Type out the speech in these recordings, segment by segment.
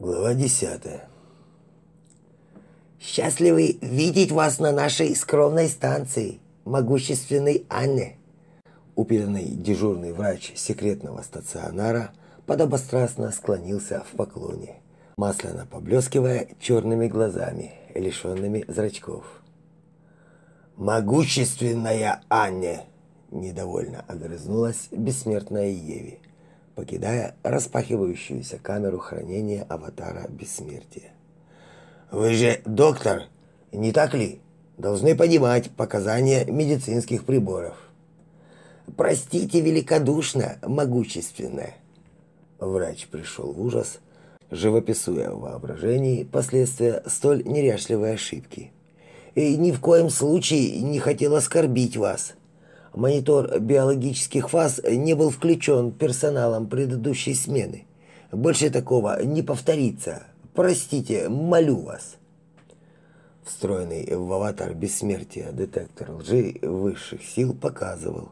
Глава десятая. Счастливы видеть вас на нашей скромной станции, могущественной Анне. Упитанный дежурный врач секретного стационара подобострастно склонился в поклоне, масляно поблескивая черными глазами, лишенными зрачков. «Могущественная Анне!» – недовольно огрызнулась бессмертная Еви покидая распахивающуюся камеру хранения аватара бессмертия. Вы же доктор, не так ли? Должны понимать показания медицинских приборов. Простите великодушно, могущественно. Врач пришел в ужас, живописуя в воображении последствия столь неряшливой ошибки. И ни в коем случае не хотел оскорбить вас. Монитор биологических фаз не был включен персоналом предыдущей смены. Больше такого не повторится. Простите, молю вас. Встроенный в аватар бессмертия детектор лжи высших сил показывал,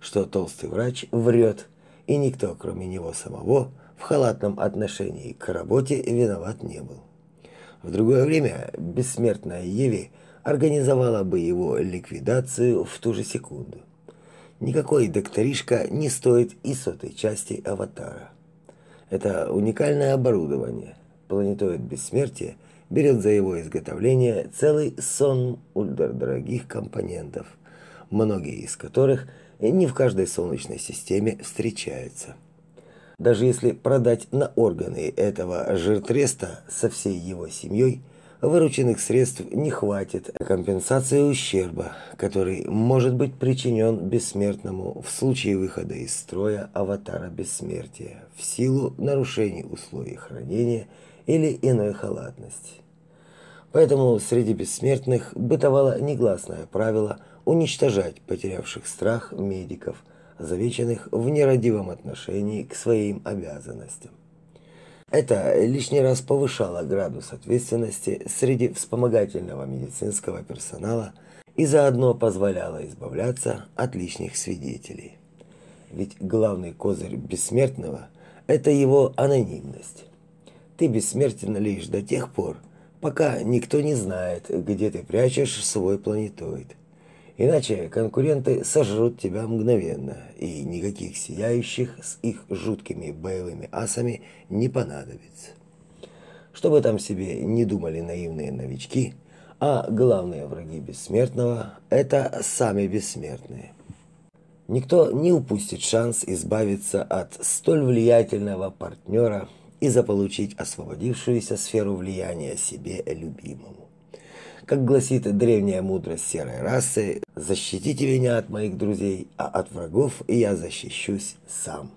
что толстый врач врет, и никто, кроме него самого, в халатном отношении к работе виноват не был. В другое время бессмертная Еви организовала бы его ликвидацию в ту же секунду никакой докторишка не стоит и сотой части аватара. Это уникальное оборудование. Планетоид бессмертия берет за его изготовление целый сон ультрадорогих компонентов, многие из которых не в каждой солнечной системе встречаются. Даже если продать на органы этого жиртреста со всей его семьей – вырученных средств не хватит на компенсацию ущерба, который может быть причинен бессмертному в случае выхода из строя аватара бессмертия в силу нарушений условий хранения или иной халатности. Поэтому среди бессмертных бытовало негласное правило уничтожать потерявших страх медиков, завеченных в нерадивом отношении к своим обязанностям. Это лишний раз повышало градус ответственности среди вспомогательного медицинского персонала и заодно позволяло избавляться от лишних свидетелей. Ведь главный козырь бессмертного – это его анонимность. Ты бессмертен лишь до тех пор, пока никто не знает, где ты прячешь свой планетоид. Иначе конкуренты сожрут тебя мгновенно, и никаких сияющих с их жуткими боевыми асами не понадобится. Что бы там себе не думали наивные новички, а главные враги бессмертного – это сами бессмертные. Никто не упустит шанс избавиться от столь влиятельного партнера и заполучить освободившуюся сферу влияния себе любимому. Как гласит древняя мудрость серой расы, защитите меня от моих друзей, а от врагов я защищусь сам.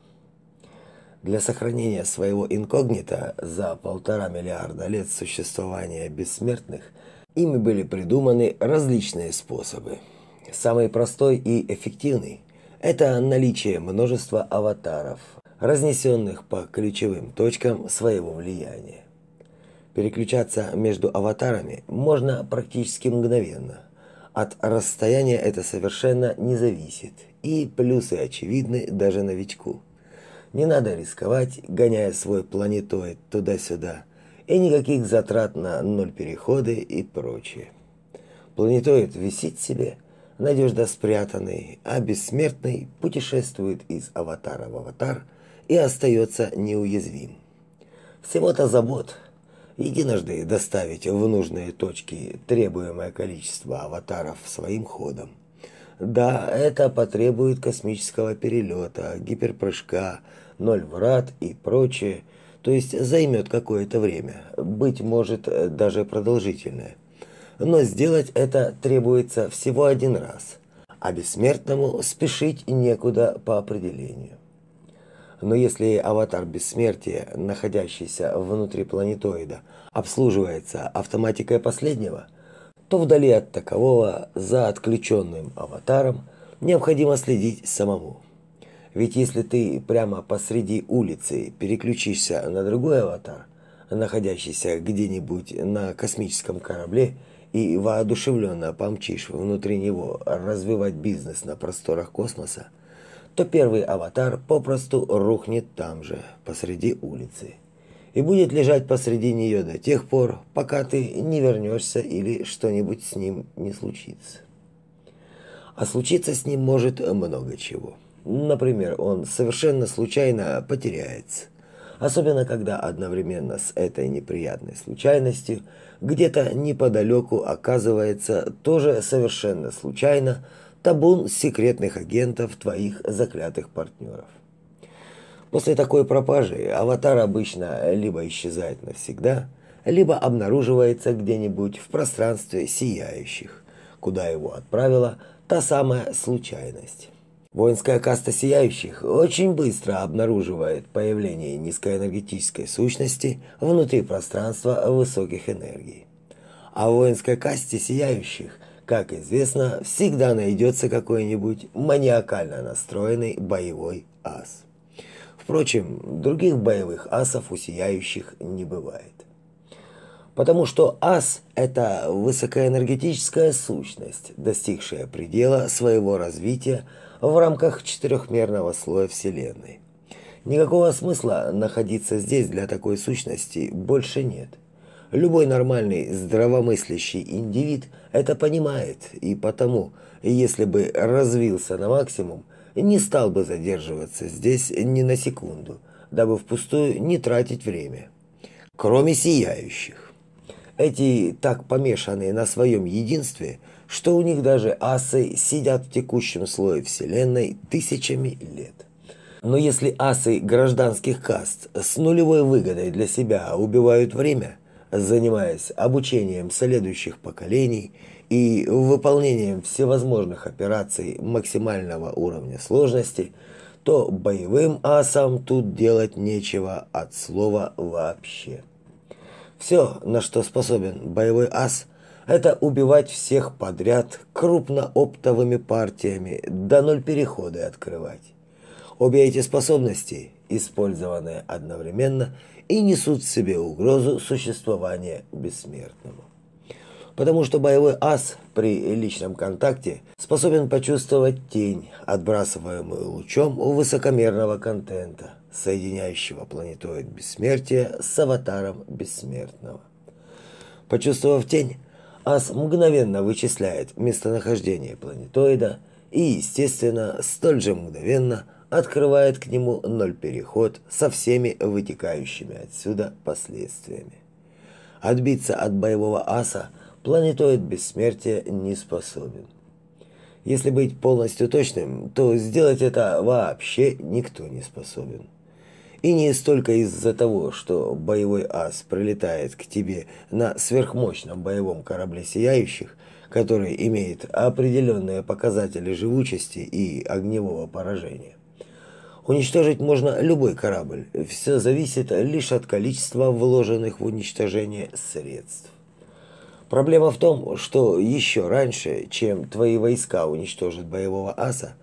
Для сохранения своего инкогнито за полтора миллиарда лет существования бессмертных ими были придуманы различные способы. Самый простой и эффективный – это наличие множества аватаров, разнесенных по ключевым точкам своего влияния. Переключаться между аватарами можно практически мгновенно. От расстояния это совершенно не зависит, и плюсы очевидны даже новичку. Не надо рисковать, гоняя свой планетоид туда-сюда, и никаких затрат на ноль переходы и прочее. Планетоид висит себе, надежно спрятанный, а бессмертный путешествует из аватара в аватар и остается неуязвим. Всего-то забот – единожды доставить в нужные точки требуемое количество аватаров своим ходом. Да, это потребует космического перелета, гиперпрыжка, ноль врат и прочее, то есть займет какое-то время, быть может даже продолжительное. Но сделать это требуется всего один раз, а бессмертному спешить некуда по определению. Но если аватар бессмертия, находящийся внутри планетоида, обслуживается автоматикой последнего, то вдали от такового за отключенным аватаром необходимо следить самому. Ведь если ты прямо посреди улицы переключишься на другой аватар, находящийся где-нибудь на космическом корабле, и воодушевленно помчишь внутри него развивать бизнес на просторах космоса, то первый аватар попросту рухнет там же, посреди улицы. и будет лежать посреди нее до тех пор, пока ты не вернешься или что-нибудь с ним не случится. А случиться с ним может много чего. Например, он совершенно случайно потеряется. Особенно, когда одновременно с этой неприятной случайностью где-то неподалеку оказывается тоже совершенно случайно табун секретных агентов твоих заклятых партнеров. После такой пропажи аватар обычно либо исчезает навсегда, либо обнаруживается где-нибудь в пространстве сияющих, куда его отправила та самая случайность. Воинская каста сияющих очень быстро обнаруживает появление низкоэнергетической сущности внутри пространства высоких энергий. А воинской касте сияющих, как известно, всегда найдется какой-нибудь маниакально настроенный боевой ас. Впрочем, других боевых асов у сияющих не бывает. Потому что ас – это высокоэнергетическая сущность, достигшая предела своего развития в рамках четырехмерного слоя Вселенной. Никакого смысла находиться здесь для такой сущности больше нет. Любой нормальный, здравомыслящий индивид это понимает, и потому, если бы развился на максимум, не стал бы задерживаться здесь ни на секунду, дабы впустую не тратить время. Кроме сияющих. Эти так помешанные на своем единстве, что у них даже асы сидят в текущем слое Вселенной тысячами лет. Но если асы гражданских каст с нулевой выгодой для себя убивают время, занимаясь обучением следующих поколений и выполнением всевозможных операций максимального уровня сложности, то боевым асам тут делать нечего от слова вообще. Все, на что способен боевой ас, это убивать всех подряд крупнооптовыми партиями, до ноль переходы открывать. Обе эти способности, использованные одновременно, и несут в себе угрозу существования бессмертному потому что боевой ас при личном контакте способен почувствовать тень, отбрасываемую лучом высокомерного контента, соединяющего планетоид бессмертия с аватаром бессмертного. Почувствовав тень, ас мгновенно вычисляет местонахождение планетоида и, естественно, столь же мгновенно открывает к нему ноль переход со всеми вытекающими отсюда последствиями. Отбиться от боевого аса – планетоид бессмертия не способен. Если быть полностью точным, то сделать это вообще никто не способен. И не столько из-за того, что боевой ас прилетает к тебе на сверхмощном боевом корабле сияющих, который имеет определенные показатели живучести и огневого поражения. Уничтожить можно любой корабль, все зависит лишь от количества вложенных в уничтожение средств. Проблема в том, что еще раньше, чем твои войска уничтожат боевого аса,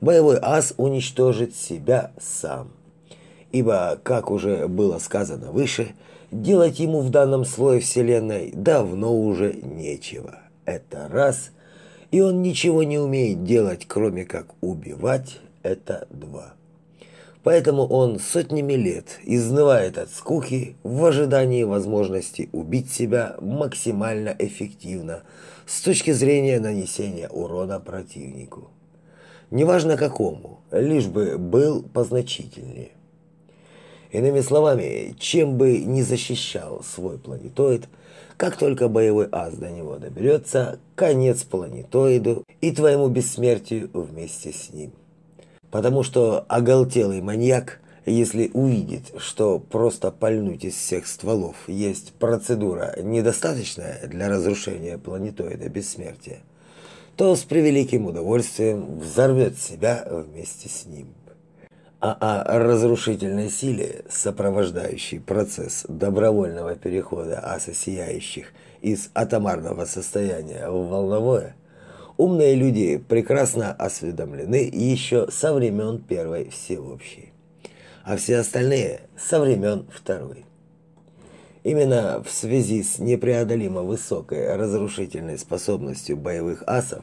боевой ас уничтожит себя сам. Ибо, как уже было сказано выше, делать ему в данном слое Вселенной давно уже нечего. Это раз. И он ничего не умеет делать, кроме как убивать. Это два. Поэтому он сотнями лет изнывает от скуки в ожидании возможности убить себя максимально эффективно с точки зрения нанесения урона противнику. Неважно какому, лишь бы был позначительнее. Иными словами, чем бы ни защищал свой планетоид, как только боевой ас до него доберется, конец планетоиду и твоему бессмертию вместе с ним. Потому что оголтелый маньяк, если увидит, что просто пальнуть из всех стволов есть процедура, недостаточная для разрушения планетоида бессмертия, то с превеликим удовольствием взорвет себя вместе с ним. А о разрушительной силе, сопровождающей процесс добровольного перехода аса сияющих из атомарного состояния в волновое – умные люди прекрасно осведомлены еще со времен Первой Всеобщей, а все остальные со времен Второй. Именно в связи с непреодолимо высокой разрушительной способностью боевых асов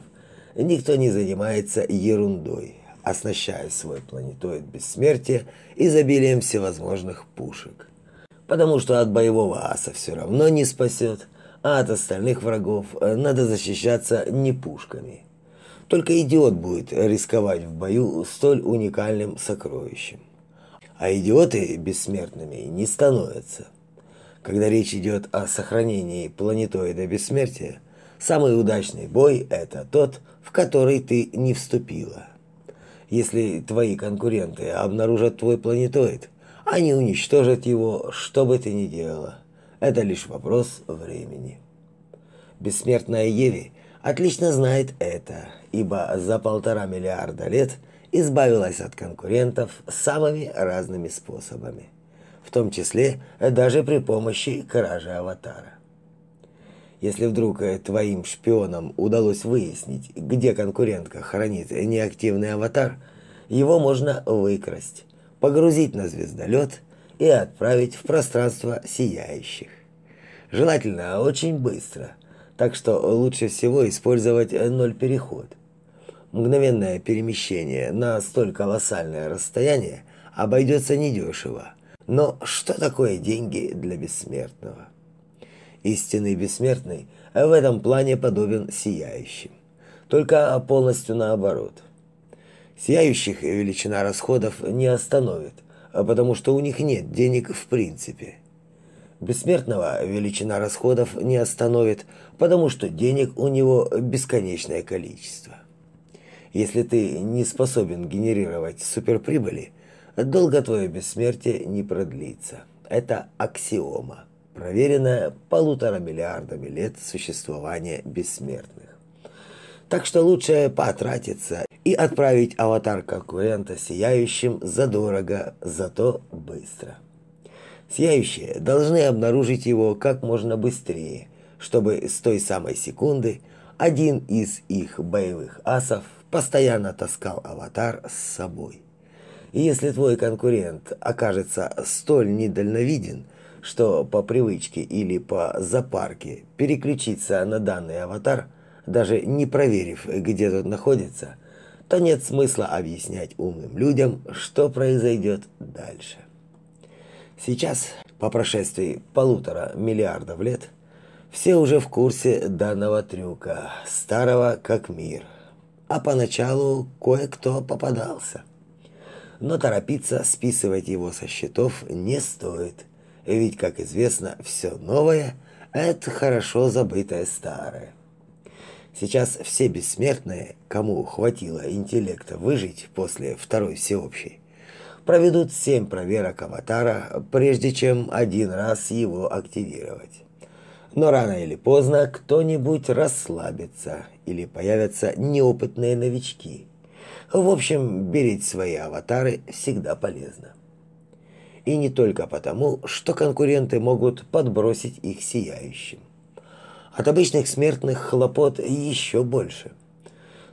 никто не занимается ерундой, оснащая свой планетоид бессмертия изобилием всевозможных пушек. потому что от боевого аса все равно не спасет, а от остальных врагов э, надо защищаться не пушками. Только идиот будет рисковать в бою столь уникальным сокровищем. А идиоты бессмертными не становятся. Когда речь идет о сохранении планетоида бессмертия, самый удачный бой – это тот, в который ты не вступила. Если твои конкуренты обнаружат твой планетоид, они уничтожат его, что бы ты ни делала. Это лишь вопрос времени. Бессмертная Еви отлично знает это, ибо за полтора миллиарда лет избавилась от конкурентов самыми разными способами, в том числе даже при помощи кражи аватара. Если вдруг твоим шпионам удалось выяснить, где конкурентка хранит неактивный аватар, его можно выкрасть, погрузить на звездолет и отправить в пространство сияющих. Желательно очень быстро, так что лучше всего использовать ноль переход. Мгновенное перемещение на столь колоссальное расстояние обойдется недешево. Но что такое деньги для бессмертного? Истинный бессмертный в этом плане подобен сияющим. Только полностью наоборот. Сияющих величина расходов не остановит, потому что у них нет денег в принципе. Бессмертного величина расходов не остановит, потому что денег у него бесконечное количество. Если ты не способен генерировать суперприбыли, долго твое бессмертие не продлится. Это аксиома проверенная полутора миллиардами лет существования бессмертных. Так что лучше потратиться и отправить аватар конкурента сияющим задорого, зато быстро. Сияющие должны обнаружить его как можно быстрее, чтобы с той самой секунды один из их боевых асов постоянно таскал аватар с собой. И если твой конкурент окажется столь недальновиден, что по привычке или по запарке переключиться на данный аватар, даже не проверив, где тот находится, то нет смысла объяснять умным людям, что произойдет дальше. Сейчас, по прошествии полутора миллиардов лет, все уже в курсе данного трюка, старого как мир. А поначалу кое-кто попадался. Но торопиться списывать его со счетов не стоит – ведь, как известно, все новое – это хорошо забытое старое. Сейчас все бессмертные, кому хватило интеллекта выжить после второй всеобщей, проведут семь проверок аватара, прежде чем один раз его активировать. Но рано или поздно кто-нибудь расслабится или появятся неопытные новички. В общем, беречь свои аватары всегда полезно и не только потому, что конкуренты могут подбросить их сияющим. От обычных смертных хлопот еще больше.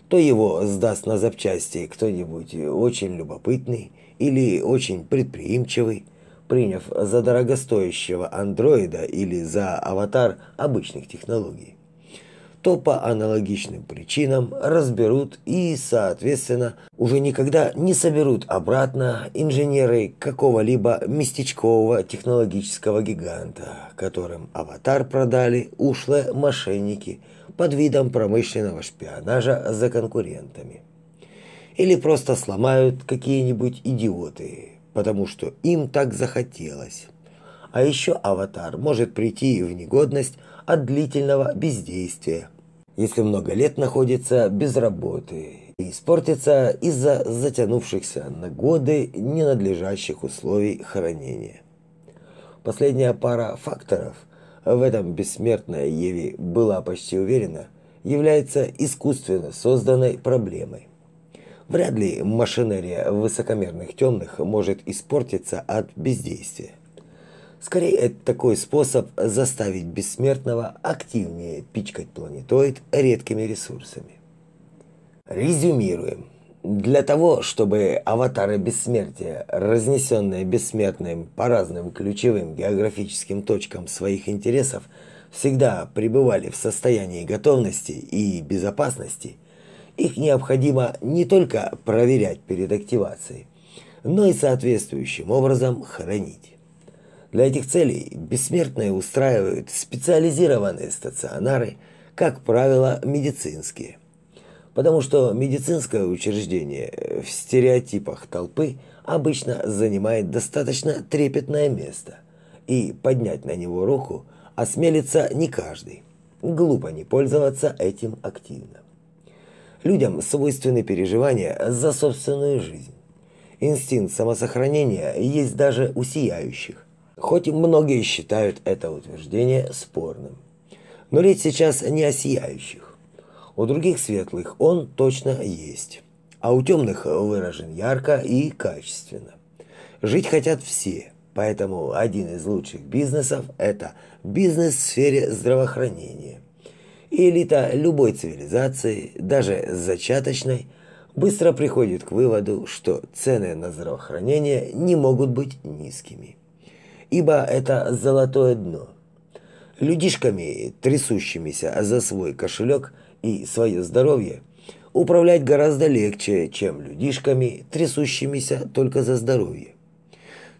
То его сдаст на запчасти кто-нибудь очень любопытный или очень предприимчивый, приняв за дорогостоящего андроида или за аватар обычных технологий то по аналогичным причинам разберут и, соответственно, уже никогда не соберут обратно инженеры какого-либо местечкового технологического гиганта, которым аватар продали ушлые мошенники под видом промышленного шпионажа за конкурентами. Или просто сломают какие-нибудь идиоты, потому что им так захотелось. А еще аватар может прийти в негодность от длительного бездействия, если много лет находится без работы и испортится из-за затянувшихся на годы ненадлежащих условий хранения. Последняя пара факторов, в этом бессмертная Еви была почти уверена, является искусственно созданной проблемой. Вряд ли машинерия высокомерных темных может испортиться от бездействия. Скорее, это такой способ заставить бессмертного активнее пичкать планетоид редкими ресурсами. Резюмируем. Для того, чтобы аватары бессмертия, разнесенные бессмертным по разным ключевым географическим точкам своих интересов, всегда пребывали в состоянии готовности и безопасности, их необходимо не только проверять перед активацией, но и соответствующим образом хранить. Для этих целей бессмертные устраивают специализированные стационары, как правило, медицинские. Потому что медицинское учреждение в стереотипах толпы обычно занимает достаточно трепетное место, и поднять на него руку осмелится не каждый. Глупо не пользоваться этим активно. Людям свойственны переживания за собственную жизнь. Инстинкт самосохранения есть даже у сияющих, хоть многие считают это утверждение спорным. Но речь сейчас не о сияющих. У других светлых он точно есть, а у темных выражен ярко и качественно. Жить хотят все, поэтому один из лучших бизнесов – это бизнес в сфере здравоохранения. Элита любой цивилизации, даже зачаточной, быстро приходит к выводу, что цены на здравоохранение не могут быть низкими ибо это золотое дно. Людишками, трясущимися за свой кошелек и свое здоровье, управлять гораздо легче, чем людишками, трясущимися только за здоровье.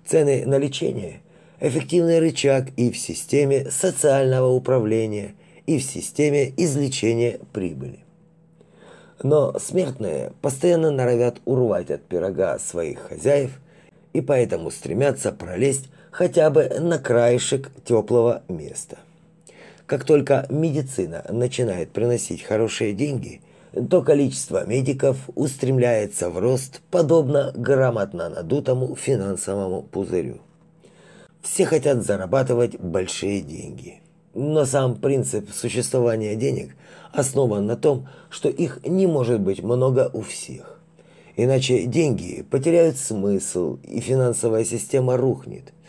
Цены на лечение – эффективный рычаг и в системе социального управления, и в системе излечения прибыли. Но смертные постоянно норовят урвать от пирога своих хозяев и поэтому стремятся пролезть хотя бы на краешек теплого места. Как только медицина начинает приносить хорошие деньги, то количество медиков устремляется в рост, подобно грамотно надутому финансовому пузырю. Все хотят зарабатывать большие деньги. Но сам принцип существования денег основан на том, что их не может быть много у всех. Иначе деньги потеряют смысл, и финансовая система рухнет –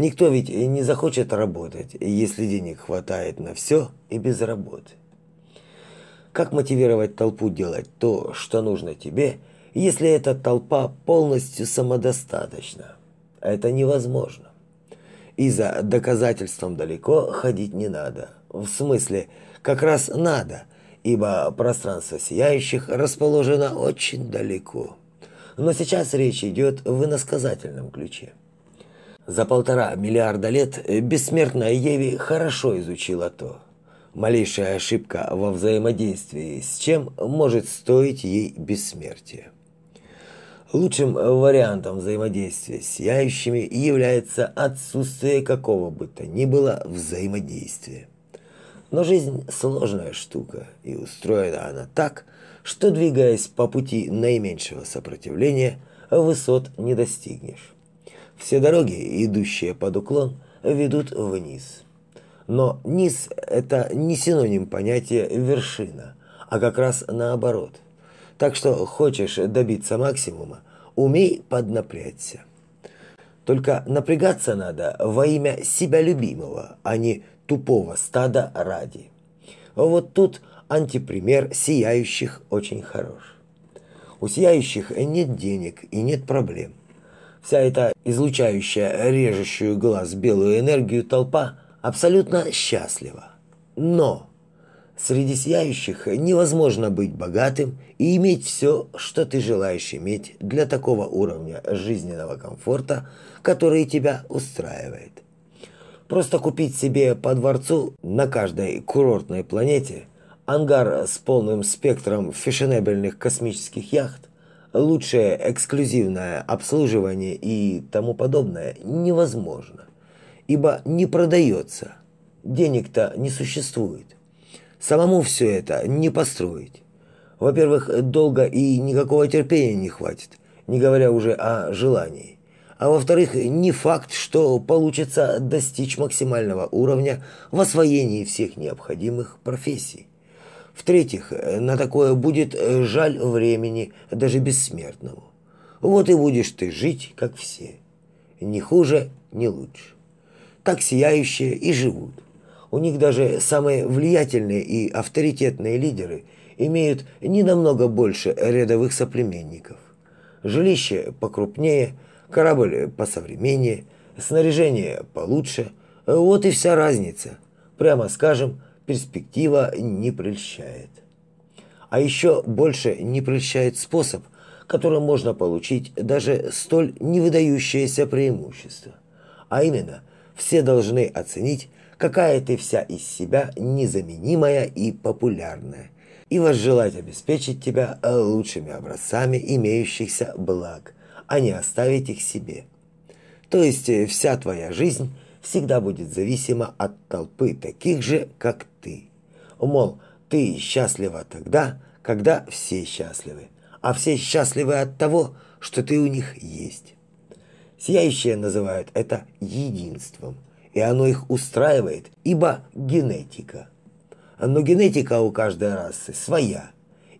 Никто ведь не захочет работать, если денег хватает на все и без работы. Как мотивировать толпу делать то, что нужно тебе, если эта толпа полностью самодостаточна? Это невозможно. И за доказательством далеко ходить не надо. В смысле, как раз надо, ибо пространство сияющих расположено очень далеко. Но сейчас речь идет в иносказательном ключе. За полтора миллиарда лет бессмертная Еви хорошо изучила то. Малейшая ошибка во взаимодействии с чем может стоить ей бессмертия. Лучшим вариантом взаимодействия с сияющими является отсутствие какого бы то ни было взаимодействия. Но жизнь сложная штука, и устроена она так, что двигаясь по пути наименьшего сопротивления, высот не достигнешь. Все дороги, идущие под уклон, ведут вниз. Но низ – это не синоним понятия «вершина», а как раз наоборот. Так что хочешь добиться максимума, умей поднапрячься. Только напрягаться надо во имя себя любимого, а не тупого стада ради. Вот тут антипример сияющих очень хорош. У сияющих нет денег и нет проблем. Вся эта излучающая режущую глаз белую энергию толпа абсолютно счастлива. Но среди сияющих невозможно быть богатым и иметь все, что ты желаешь иметь для такого уровня жизненного комфорта, который тебя устраивает. Просто купить себе по дворцу на каждой курортной планете ангар с полным спектром фешенебельных космических яхт лучшее эксклюзивное обслуживание и тому подобное невозможно, ибо не продается, денег-то не существует. Самому все это не построить. Во-первых, долго и никакого терпения не хватит, не говоря уже о желании. А во-вторых, не факт, что получится достичь максимального уровня в освоении всех необходимых профессий. В-третьих, на такое будет э, жаль времени даже бессмертному. Вот и будешь ты жить, как все. Ни хуже, ни лучше. Так сияющие и живут. У них даже самые влиятельные и авторитетные лидеры имеют не намного больше рядовых соплеменников. Жилище покрупнее, корабль посовременнее, снаряжение получше. Вот и вся разница. Прямо скажем, перспектива не прельщает. А еще больше не прельщает способ, которым можно получить даже столь невыдающееся преимущество. А именно, все должны оценить, какая ты вся из себя незаменимая и популярная, и возжелать обеспечить тебя лучшими образцами имеющихся благ, а не оставить их себе. То есть вся твоя жизнь всегда будет зависима от толпы таких же, как ты. Мол, ты счастлива тогда, когда все счастливы, а все счастливы от того, что ты у них есть. Сияющие называют это единством, и оно их устраивает, ибо генетика. Но генетика у каждой расы своя,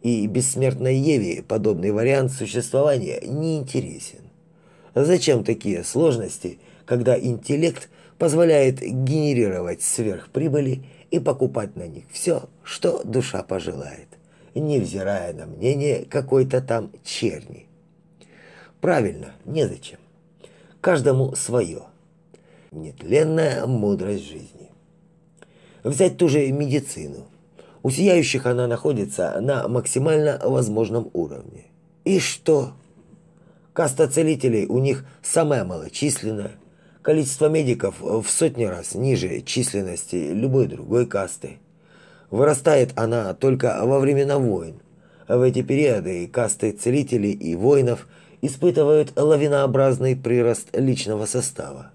и бессмертной Еве подобный вариант существования не интересен. Зачем такие сложности, когда интеллект позволяет генерировать сверхприбыли и покупать на них все, что душа пожелает, невзирая на мнение какой-то там черни? Правильно, незачем. Каждому свое. Нетленная мудрость жизни. Взять ту же медицину. У сияющих она находится на максимально возможном уровне. И что? Каста целителей у них самая малочисленная. Количество медиков в сотни раз ниже численности любой другой касты. Вырастает она только во времена войн. В эти периоды касты целителей и воинов – испытывают лавинообразный прирост личного состава.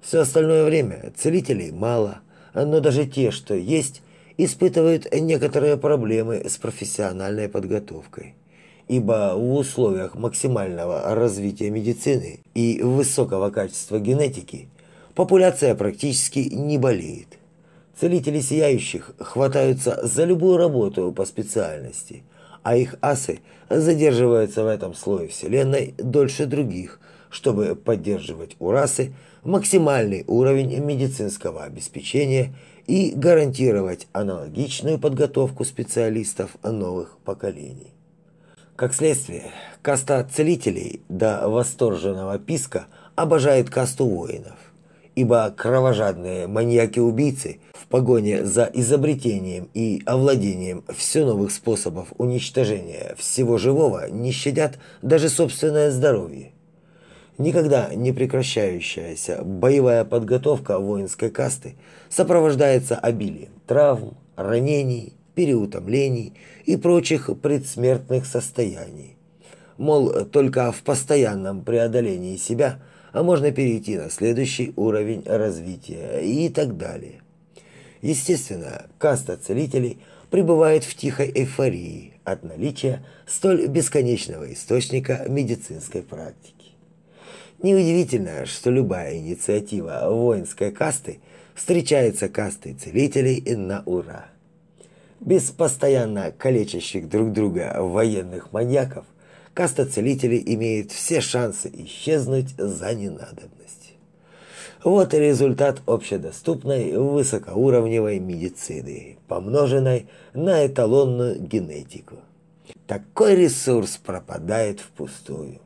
Все остальное время целителей мало, но даже те, что есть, испытывают некоторые проблемы с профессиональной подготовкой. Ибо в условиях максимального развития медицины и высокого качества генетики популяция практически не болеет. Целители сияющих хватаются за любую работу по специальности – а их асы задерживаются в этом слое Вселенной дольше других, чтобы поддерживать у расы максимальный уровень медицинского обеспечения и гарантировать аналогичную подготовку специалистов новых поколений. Как следствие, каста целителей до восторженного писка обожает касту воинов, ибо кровожадные маньяки-убийцы погоне за изобретением и овладением все новых способов уничтожения всего живого не щадят даже собственное здоровье. Никогда не прекращающаяся боевая подготовка воинской касты сопровождается обилием травм, ранений, переутомлений и прочих предсмертных состояний. Мол, только в постоянном преодолении себя а можно перейти на следующий уровень развития и так далее. Естественно, каста целителей пребывает в тихой эйфории от наличия столь бесконечного источника медицинской практики. Неудивительно, что любая инициатива воинской касты встречается кастой целителей на ура. Без постоянно калечащих друг друга военных маньяков каста целителей имеет все шансы исчезнуть за ненадобностью. Вот и результат общедоступной высокоуровневой медицины, помноженной на эталонную генетику. Такой ресурс пропадает впустую.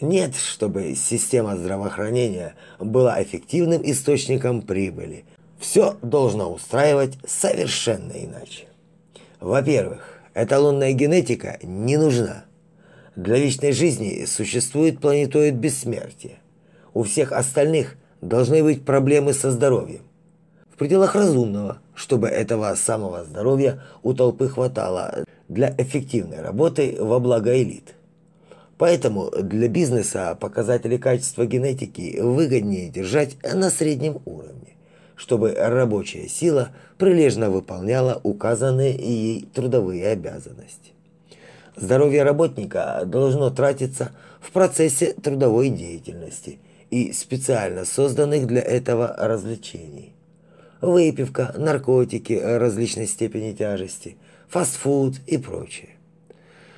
Нет, чтобы система здравоохранения была эффективным источником прибыли. Все должно устраивать совершенно иначе. Во-первых, эталонная генетика не нужна. Для вечной жизни существует планетоид бессмертия. У всех остальных должны быть проблемы со здоровьем. В пределах разумного, чтобы этого самого здоровья у толпы хватало для эффективной работы во благо элит. Поэтому для бизнеса показатели качества генетики выгоднее держать на среднем уровне, чтобы рабочая сила прилежно выполняла указанные ей трудовые обязанности. Здоровье работника должно тратиться в процессе трудовой деятельности – и специально созданных для этого развлечений. Выпивка, наркотики различной степени тяжести, фастфуд и прочее.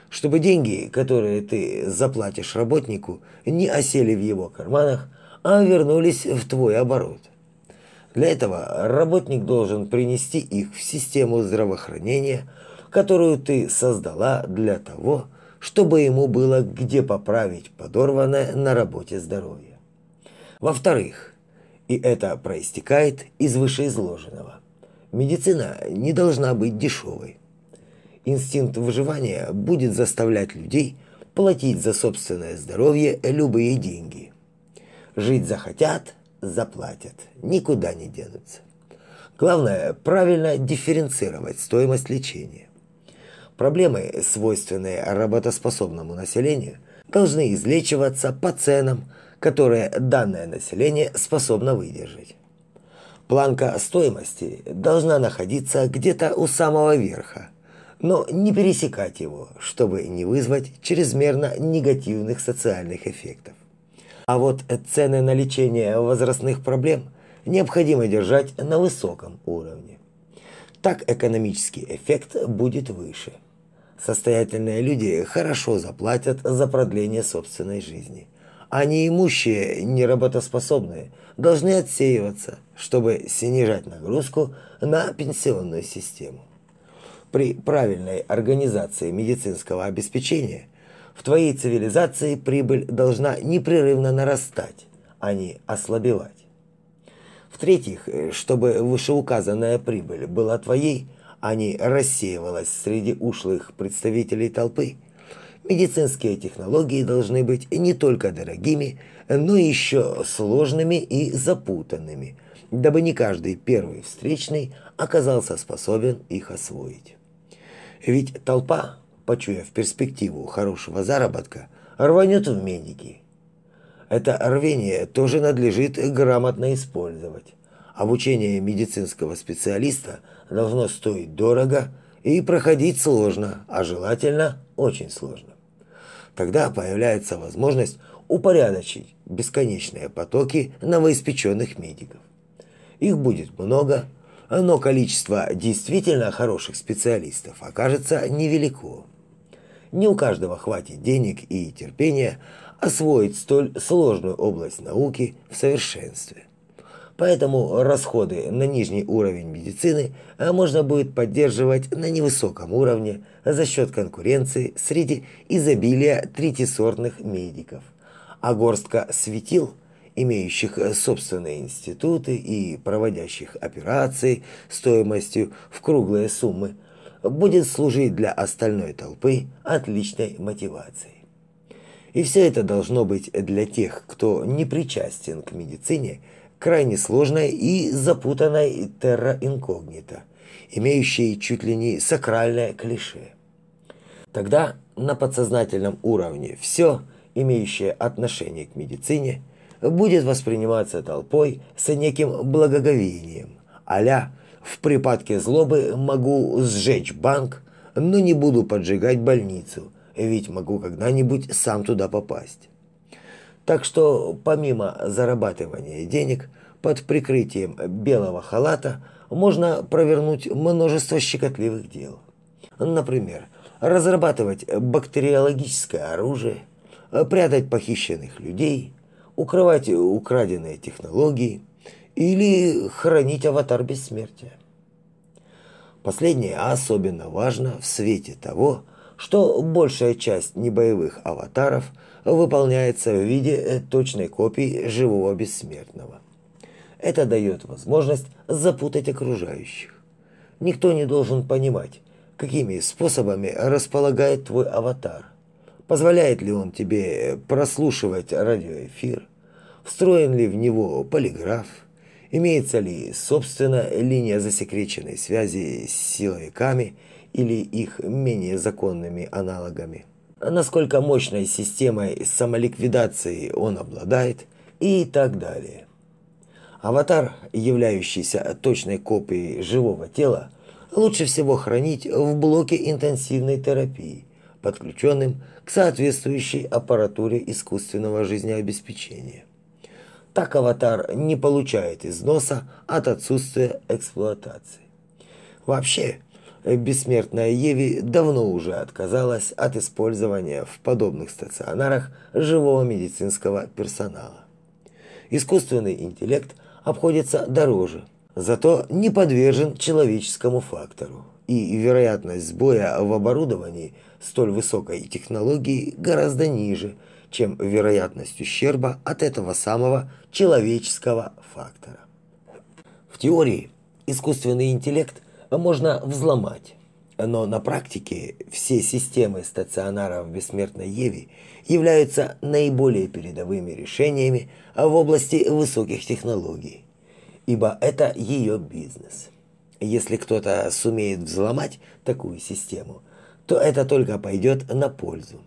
Чтобы деньги, которые ты заплатишь работнику, не осели в его карманах, а вернулись в твой оборот. Для этого работник должен принести их в систему здравоохранения, которую ты создала для того, чтобы ему было где поправить подорванное на работе здоровье. Во-вторых, и это проистекает из вышеизложенного, медицина не должна быть дешевой. Инстинкт выживания будет заставлять людей платить за собственное здоровье любые деньги. Жить захотят, заплатят, никуда не денутся. Главное правильно дифференцировать стоимость лечения. Проблемы, свойственные работоспособному населению, должны излечиваться по ценам, которые данное население способно выдержать. Планка стоимости должна находиться где-то у самого верха, но не пересекать его, чтобы не вызвать чрезмерно негативных социальных эффектов. А вот цены на лечение возрастных проблем необходимо держать на высоком уровне. Так экономический эффект будет выше. Состоятельные люди хорошо заплатят за продление собственной жизни, а неимущие, неработоспособные должны отсеиваться, чтобы снижать нагрузку на пенсионную систему. При правильной организации медицинского обеспечения в твоей цивилизации прибыль должна непрерывно нарастать, а не ослабевать. В-третьих, чтобы вышеуказанная прибыль была твоей, а не рассеивалась среди ушлых представителей толпы, медицинские технологии должны быть не только дорогими, но еще сложными и запутанными, дабы не каждый первый встречный оказался способен их освоить. Ведь толпа, почуяв перспективу хорошего заработка, рванет в медики. Это рвение тоже надлежит грамотно использовать. Обучение медицинского специалиста должно стоить дорого и проходить сложно, а желательно очень сложно. Тогда появляется возможность упорядочить бесконечные потоки новоиспеченных медиков. Их будет много, но количество действительно хороших специалистов окажется невелико. Не у каждого хватит денег и терпения освоить столь сложную область науки в совершенстве. Поэтому расходы на нижний уровень медицины можно будет поддерживать на невысоком уровне за счет конкуренции среди изобилия третисортных медиков. А горстка светил – имеющих собственные институты и проводящих операции стоимостью в круглые суммы, будет служить для остальной толпы отличной мотивацией. И все это должно быть для тех, кто не причастен к медицине, крайне сложной и запутанной терра инкогнито, имеющей чуть ли не сакральное клише. Тогда на подсознательном уровне все, имеющее отношение к медицине – будет восприниматься толпой с неким благоговением. Аля, в припадке злобы могу сжечь банк, но не буду поджигать больницу, ведь могу когда-нибудь сам туда попасть. Так что помимо зарабатывания денег под прикрытием белого халата можно провернуть множество щекотливых дел. Например, разрабатывать бактериологическое оружие, прятать похищенных людей, укрывать украденные технологии или хранить аватар бессмертия. Последнее особенно важно в свете того, что большая часть небоевых аватаров выполняется в виде точной копии живого бессмертного. Это дает возможность запутать окружающих. Никто не должен понимать, какими способами располагает твой аватар – Позволяет ли он тебе прослушивать радиоэфир? Встроен ли в него полиграф? Имеется ли собственная линия засекреченной связи с силовиками или их менее законными аналогами? Насколько мощной системой самоликвидации он обладает и так далее. Аватар, являющийся точной копией живого тела, лучше всего хранить в блоке интенсивной терапии, подключенным к соответствующей аппаратуре искусственного жизнеобеспечения. Так аватар не получает износа от отсутствия эксплуатации. Вообще, бессмертная Еви давно уже отказалась от использования в подобных стационарах живого медицинского персонала. Искусственный интеллект обходится дороже, зато не подвержен человеческому фактору, и вероятность сбоя в оборудовании – столь высокой технологии гораздо ниже, чем вероятность ущерба от этого самого человеческого фактора. В теории искусственный интеллект можно взломать, Но на практике все системы стационаров бессмертной Еви являются наиболее передовыми решениями в области высоких технологий, ибо это ее бизнес. Если кто-то сумеет взломать такую систему, то это только пойдет на пользу.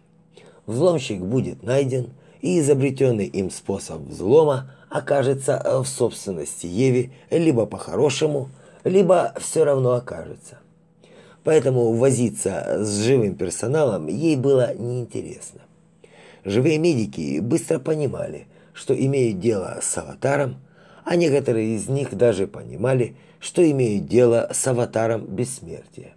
Взломщик будет найден, и изобретенный им способ взлома окажется в собственности Еви либо по-хорошему, либо все равно окажется. Поэтому возиться с живым персоналом ей было неинтересно. Живые медики быстро понимали, что имеют дело с аватаром, а некоторые из них даже понимали, что имеют дело с аватаром бессмертия.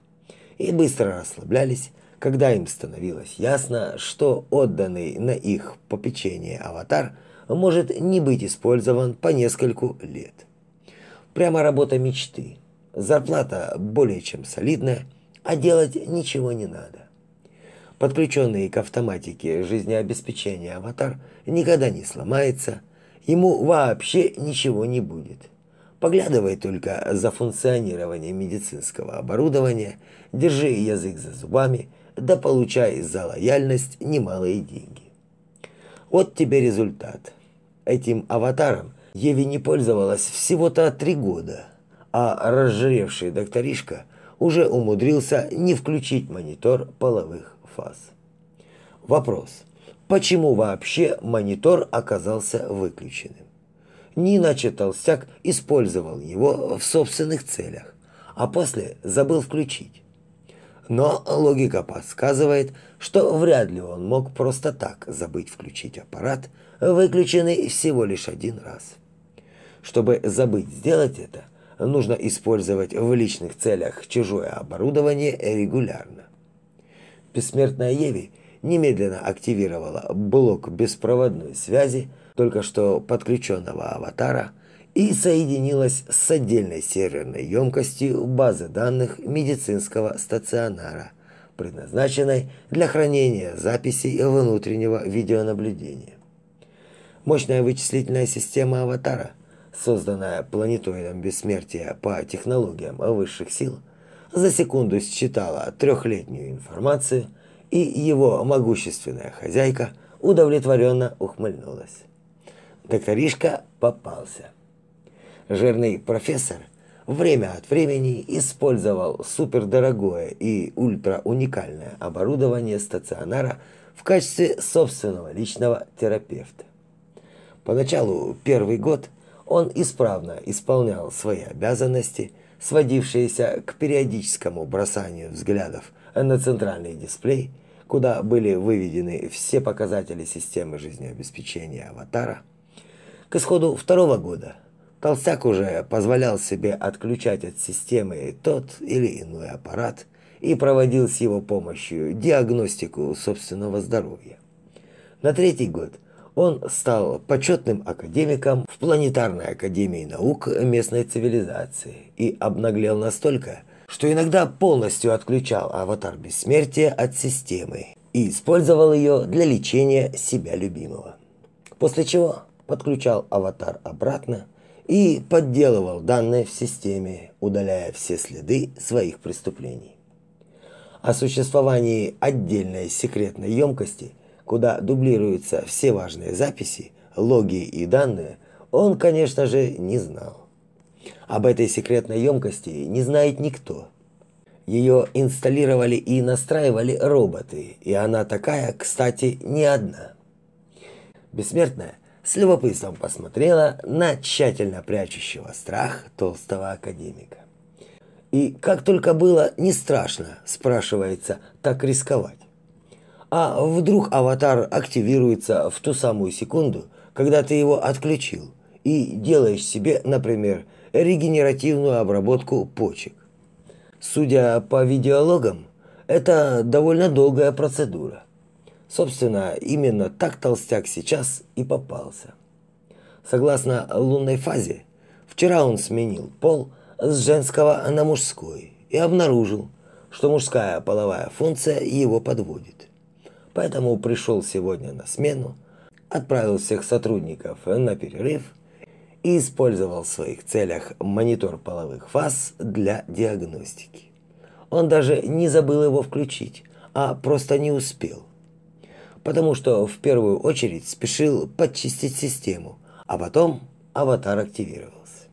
И быстро расслаблялись, когда им становилось ясно, что отданный на их попечение аватар может не быть использован по нескольку лет. Прямо работа мечты. Зарплата более чем солидная, а делать ничего не надо. Подключенный к автоматике жизнеобеспечения аватар никогда не сломается, ему вообще ничего не будет. Поглядывай только за функционированием медицинского оборудования, держи язык за зубами, да получай за лояльность немалые деньги. Вот тебе результат. Этим аватаром Еви не пользовалась всего-то три года, а разжиревший докторишка уже умудрился не включить монитор половых фаз. Вопрос. Почему вообще монитор оказался выключенным? Не иначе толстяк использовал его в собственных целях, а после забыл включить. Но логика подсказывает, что вряд ли он мог просто так забыть включить аппарат, выключенный всего лишь один раз. Чтобы забыть сделать это, нужно использовать в личных целях чужое оборудование регулярно. Бессмертная Еви немедленно активировала блок беспроводной связи только что подключенного аватара и соединилась с отдельной серверной емкостью базы данных медицинского стационара, предназначенной для хранения записей внутреннего видеонаблюдения. Мощная вычислительная система аватара, созданная планетоидом бессмертия по технологиям высших сил, за секунду считала трехлетнюю информацию, и его могущественная хозяйка удовлетворенно ухмыльнулась. Докторишка попался. Жирный профессор время от времени использовал супердорогое и ультрауникальное оборудование стационара в качестве собственного личного терапевта. Поначалу первый год он исправно исполнял свои обязанности, сводившиеся к периодическому бросанию взглядов на центральный дисплей, куда были выведены все показатели системы жизнеобеспечения аватара. К исходу второго года Толстяк уже позволял себе отключать от системы тот или иной аппарат и проводил с его помощью диагностику собственного здоровья. На третий год он стал почетным академиком в Планетарной академии наук местной цивилизации и обнаглел настолько, что иногда полностью отключал аватар бессмертия от системы и использовал ее для лечения себя любимого. После чего подключал аватар обратно и подделывал данные в системе, удаляя все следы своих преступлений. О существовании отдельной секретной емкости, куда дублируются все важные записи, логи и данные, он, конечно же, не знал. Об этой секретной емкости не знает никто. Ее инсталлировали и настраивали роботы, и она такая, кстати, не одна. Бессмертная с любопытством посмотрела на тщательно прячущего страх толстого академика. И как только было не страшно, спрашивается, так рисковать. А вдруг аватар активируется в ту самую секунду, когда ты его отключил, и делаешь себе, например, регенеративную обработку почек. Судя по видеологам, это довольно долгая процедура. Собственно, именно так толстяк сейчас и попался. Согласно лунной фазе, вчера он сменил пол с женского на мужской и обнаружил, что мужская половая функция его подводит. Поэтому пришел сегодня на смену, отправил всех сотрудников на перерыв и использовал в своих целях монитор половых фаз для диагностики. Он даже не забыл его включить, а просто не успел. Потому что в первую очередь спешил подчистить систему, а потом аватар активировался.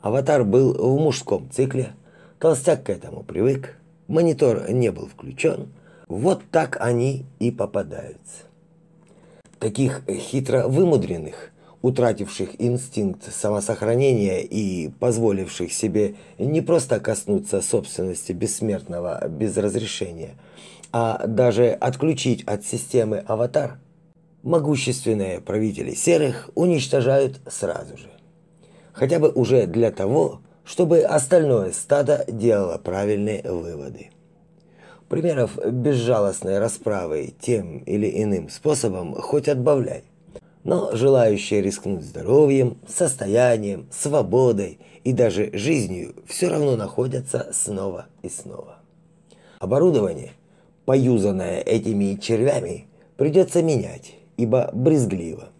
Аватар был в мужском цикле, толстяк к этому привык, монитор не был включен, вот так они и попадаются. Таких хитро вымудренных, утративших инстинкт самосохранения и позволивших себе не просто коснуться собственности бессмертного без разрешения, а даже отключить от системы аватар, могущественные правители серых уничтожают сразу же. Хотя бы уже для того, чтобы остальное стадо делало правильные выводы. Примеров безжалостной расправы тем или иным способом хоть отбавляй. Но желающие рискнуть здоровьем, состоянием, свободой и даже жизнью все равно находятся снова и снова. Оборудование, поюзанное этими червями, придется менять, ибо брезгливо.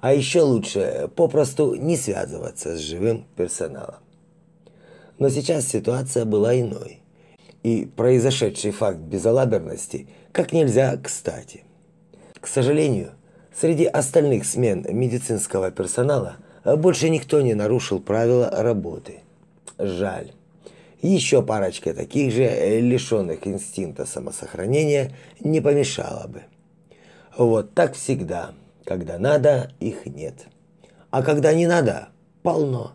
А еще лучше попросту не связываться с живым персоналом. Но сейчас ситуация была иной. И произошедший факт безалаберности как нельзя кстати. К сожалению, среди остальных смен медицинского персонала больше никто не нарушил правила работы. Жаль. Еще парочка таких же лишенных инстинкта самосохранения не помешала бы. Вот так всегда. Когда надо, их нет. А когда не надо, полно.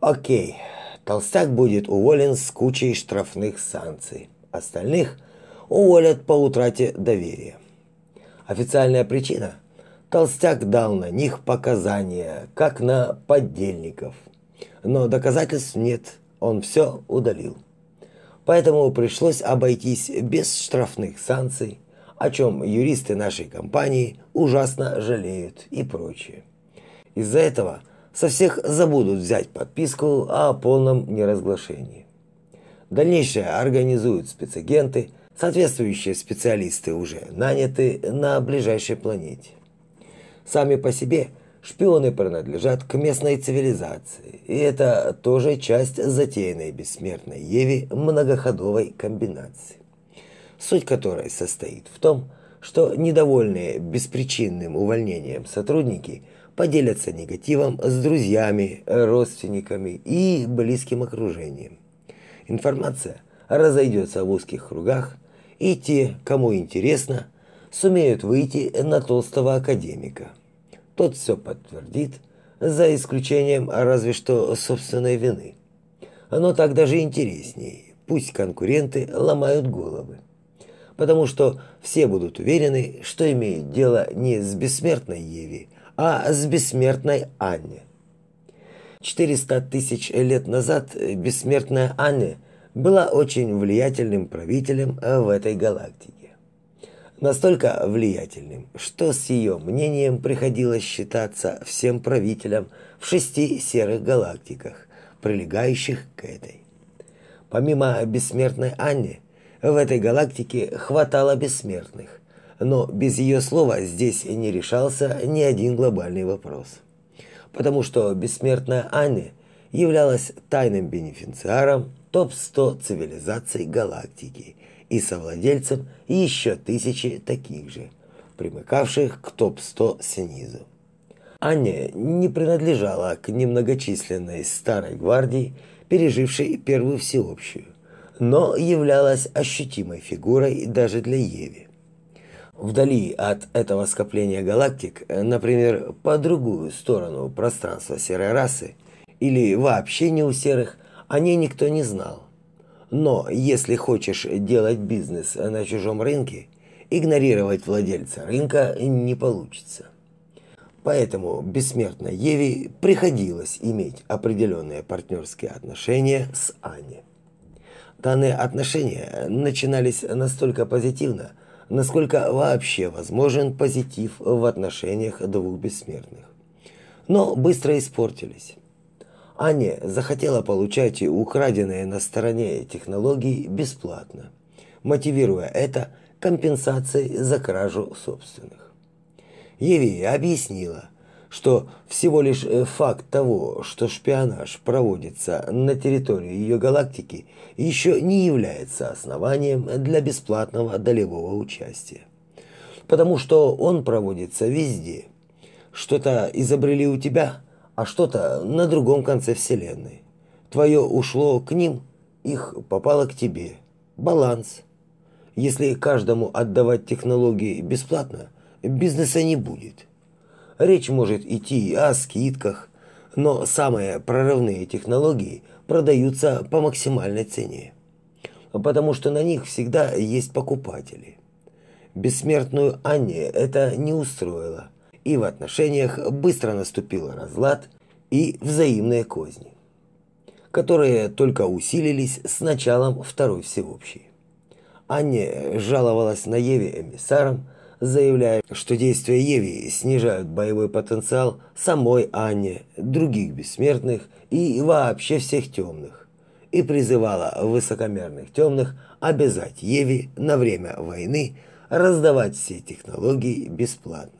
Окей. Толстяк будет уволен с кучей штрафных санкций. Остальных уволят по утрате доверия. Официальная причина – Толстяк дал на них показания, как на поддельников. Но доказательств нет, он все удалил. Поэтому пришлось обойтись без штрафных санкций, о чем юристы нашей компании ужасно жалеют и прочее. Из-за этого – со всех забудут взять подписку о полном неразглашении. Дальнейшее организуют спецагенты, соответствующие специалисты уже наняты на ближайшей планете. Сами по себе шпионы принадлежат к местной цивилизации, и это тоже часть затеянной бессмертной Еви многоходовой комбинации. Суть которой состоит в том, что недовольные беспричинным увольнением сотрудники – поделятся негативом с друзьями, родственниками и близким окружением. Информация разойдется в узких кругах, и те, кому интересно, сумеют выйти на толстого академика. Тот все подтвердит, за исключением разве что собственной вины. Оно так даже интереснее. Пусть конкуренты ломают головы. Потому что все будут уверены, что имеют дело не с бессмертной Еве, а с бессмертной Анне. 400 тысяч лет назад бессмертная Анне была очень влиятельным правителем в этой галактике. Настолько влиятельным, что с ее мнением приходилось считаться всем правителям в шести серых галактиках, прилегающих к этой. Помимо бессмертной Анне, в этой галактике хватало бессмертных, но без ее слова здесь не решался ни один глобальный вопрос. Потому что бессмертная Анне являлась тайным бенефициаром топ-100 цивилизаций галактики и совладельцем еще тысячи таких же, примыкавших к топ-100 снизу. Анне не принадлежала к немногочисленной старой гвардии, пережившей первую всеобщую, но являлась ощутимой фигурой даже для Еви. Вдали от этого скопления галактик, например, по другую сторону пространства серой расы, или вообще не у серых, о ней никто не знал. Но если хочешь делать бизнес на чужом рынке, игнорировать владельца рынка не получится. Поэтому бессмертной Еве приходилось иметь определенные партнерские отношения с Аней. Данные отношения начинались настолько позитивно, насколько вообще возможен позитив в отношениях двух бессмертных. Но быстро испортились. Аня захотела получать украденные на стороне технологий бесплатно, мотивируя это компенсацией за кражу собственных. Еви объяснила, что всего лишь э, факт того, что шпионаж проводится на территории ее галактики, еще не является основанием для бесплатного долевого участия. Потому что он проводится везде. Что-то изобрели у тебя, а что-то на другом конце Вселенной. Твое ушло к ним, их попало к тебе. Баланс. Если каждому отдавать технологии бесплатно, бизнеса не будет. Речь может идти о скидках, но самые прорывные технологии продаются по максимальной цене, потому что на них всегда есть покупатели. Бессмертную Анне это не устроило, и в отношениях быстро наступил разлад и взаимные козни, которые только усилились с началом Второй Всеобщей. Анне жаловалась на Еве эмиссаром, заявляя, что действия Еви снижают боевой потенциал самой Анне, других бессмертных и вообще всех темных, и призывала высокомерных темных обязать Еви на время войны раздавать все технологии бесплатно.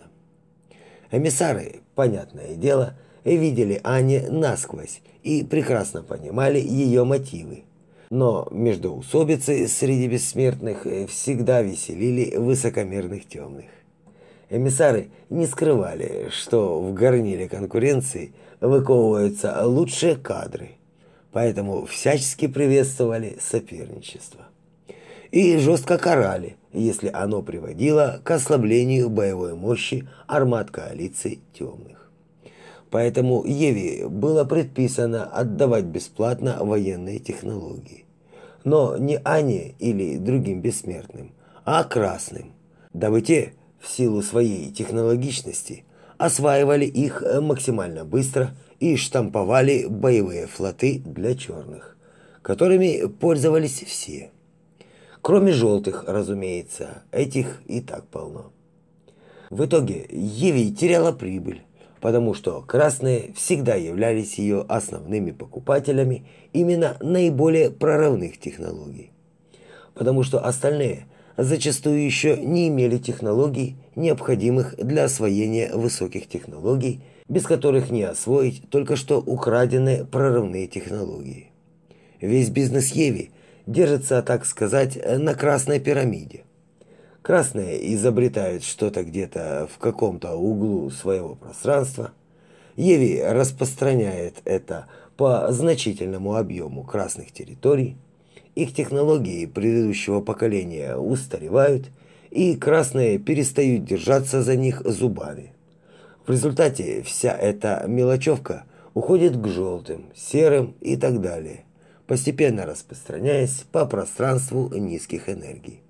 Эмиссары, понятное дело, видели Анне насквозь и прекрасно понимали ее мотивы но междоусобицы среди бессмертных э, всегда веселили высокомерных темных. Эмиссары не скрывали, что в горниле конкуренции выковываются лучшие кадры, поэтому всячески приветствовали соперничество. И жестко карали, если оно приводило к ослаблению боевой мощи армат коалиции темных. Поэтому Еве было предписано отдавать бесплатно военные технологии. Но не Ане или другим бессмертным, а красным, дабы те, в силу своей технологичности, осваивали их максимально быстро и штамповали боевые флоты для черных, которыми пользовались все. Кроме желтых, разумеется, этих и так полно. В итоге Еве теряла прибыль, потому что красные всегда являлись ее основными покупателями именно наиболее прорывных технологий. Потому что остальные зачастую еще не имели технологий, необходимых для освоения высоких технологий, без которых не освоить только что украденные прорывные технологии. Весь бизнес Еви держится, так сказать, на красной пирамиде. Красные изобретают что-то где-то в каком-то углу своего пространства. Еви распространяет это по значительному объему красных территорий. Их технологии предыдущего поколения устаревают, и красные перестают держаться за них зубами. В результате вся эта мелочевка уходит к желтым, серым и так далее, постепенно распространяясь по пространству низких энергий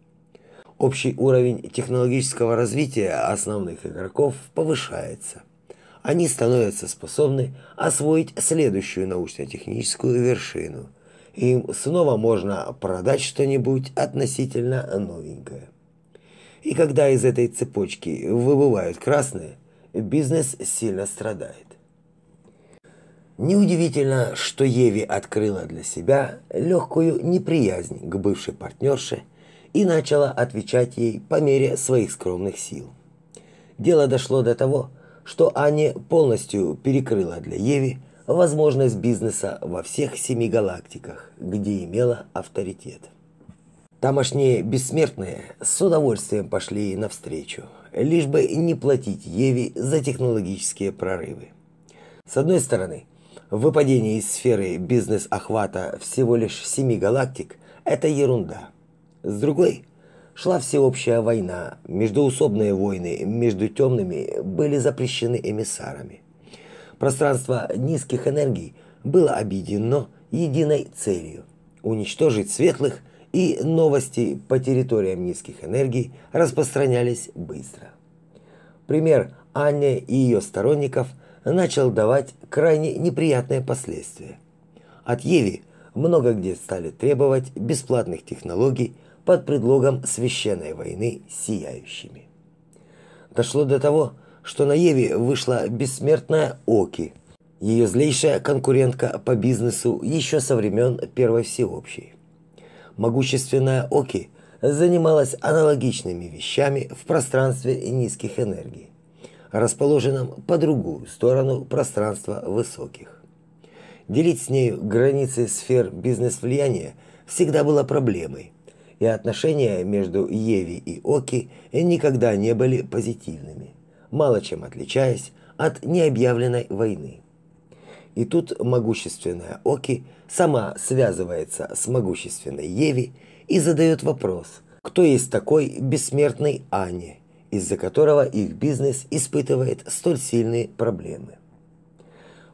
общий уровень технологического развития основных игроков повышается. Они становятся способны освоить следующую научно-техническую вершину. Им снова можно продать что-нибудь относительно новенькое. И когда из этой цепочки выбывают красные, бизнес сильно страдает. Неудивительно, что Еви открыла для себя легкую неприязнь к бывшей партнерше – и начала отвечать ей по мере своих скромных сил. Дело дошло до того, что Аня полностью перекрыла для Еви возможность бизнеса во всех семи галактиках, где имела авторитет. Тамошние бессмертные с удовольствием пошли ей навстречу, лишь бы не платить Еве за технологические прорывы. С одной стороны, выпадение из сферы бизнес-охвата всего лишь семи галактик – это ерунда – с другой шла всеобщая война, междоусобные войны между темными были запрещены эмиссарами. Пространство низких энергий было объединено единой целью уничтожить светлых, и новости по территориям низких энергий распространялись быстро. Пример Анне и ее сторонников начал давать крайне неприятные последствия. От Еви много где стали требовать бесплатных технологий под предлогом священной войны сияющими. Дошло до того, что на Еве вышла бессмертная Оки, ее злейшая конкурентка по бизнесу еще со времен Первой Всеобщей. Могущественная Оки занималась аналогичными вещами в пространстве низких энергий. Расположенном по другую сторону пространства высоких. Делить с нею границы сфер бизнес-влияния всегда было проблемой, и отношения между Еви и Оки никогда не были позитивными, мало чем отличаясь от необъявленной войны. И тут могущественная Оки сама связывается с могущественной Еви и задает вопрос, кто есть такой бессмертный Ани, из-за которого их бизнес испытывает столь сильные проблемы.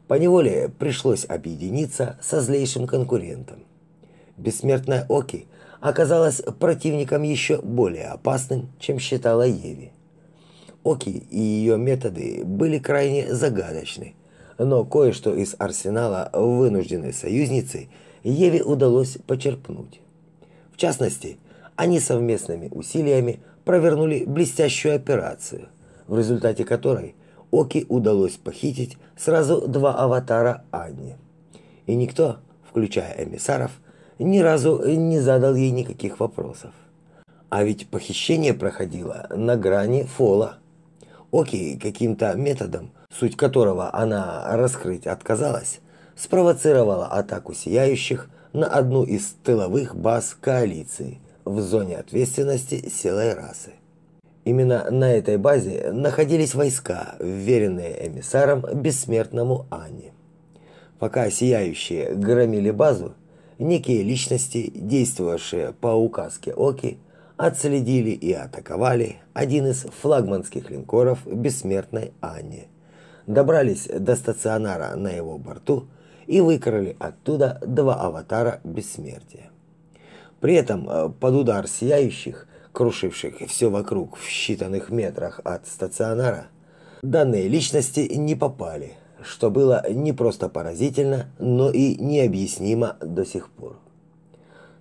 Поневоле пришлось объединиться со злейшим конкурентом. Бессмертная Оки оказалась противником еще более опасным, чем считала Еви. Оки и ее методы были крайне загадочны, но кое-что из арсенала вынужденной союзницы Еве удалось почерпнуть. В частности, они совместными усилиями провернули блестящую операцию, в результате которой Оки удалось похитить сразу два аватара Анни. И никто, включая эмиссаров, ни разу не задал ей никаких вопросов. А ведь похищение проходило на грани фола. Оки каким-то методом, суть которого она раскрыть отказалась, спровоцировала атаку сияющих на одну из тыловых баз коалиции в зоне ответственности силой расы. Именно на этой базе находились войска, вверенные эмиссаром бессмертному Анне. Пока сияющие громили базу, некие личности, действовавшие по указке Оки, отследили и атаковали один из флагманских линкоров бессмертной Анне. Добрались до стационара на его борту и выкрали оттуда два аватара бессмертия. При этом э, под удар сияющих, крушивших все вокруг в считанных метрах от стационара, данные личности не попали, что было не просто поразительно, но и необъяснимо до сих пор.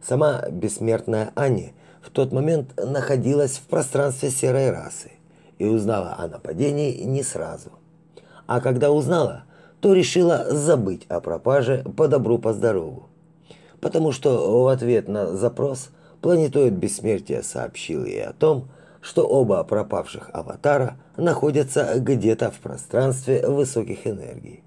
Сама бессмертная Аня в тот момент находилась в пространстве серой расы и узнала о нападении не сразу. А когда узнала, то решила забыть о пропаже по добру по здорову. Потому что в ответ на запрос планетоид бессмертия сообщил ей о том, что оба пропавших аватара находятся где-то в пространстве высоких энергий.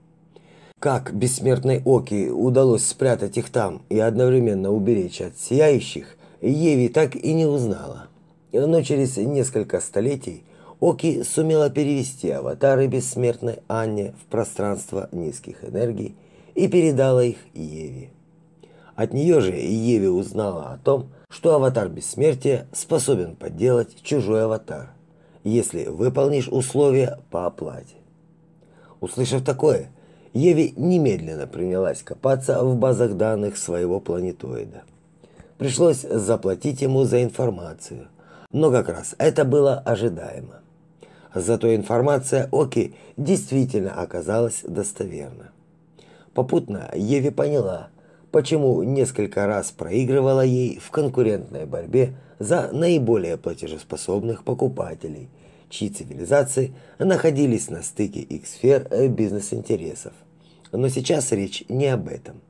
Как бессмертной Оки удалось спрятать их там и одновременно уберечь от сияющих, Еви так и не узнала. Но через несколько столетий Оки сумела перевести аватары бессмертной Анне в пространство низких энергий и передала их Еве. От нее же Еви узнала о том, что аватар бессмертия способен подделать чужой аватар, если выполнишь условия по оплате. Услышав такое, Еви немедленно принялась копаться в базах данных своего планетоида. Пришлось заплатить ему за информацию, но как раз это было ожидаемо. Зато информация Оки действительно оказалась достоверна. Попутно Еви поняла, почему несколько раз проигрывала ей в конкурентной борьбе за наиболее платежеспособных покупателей, чьи цивилизации находились на стыке их сфер бизнес-интересов. Но сейчас речь не об этом.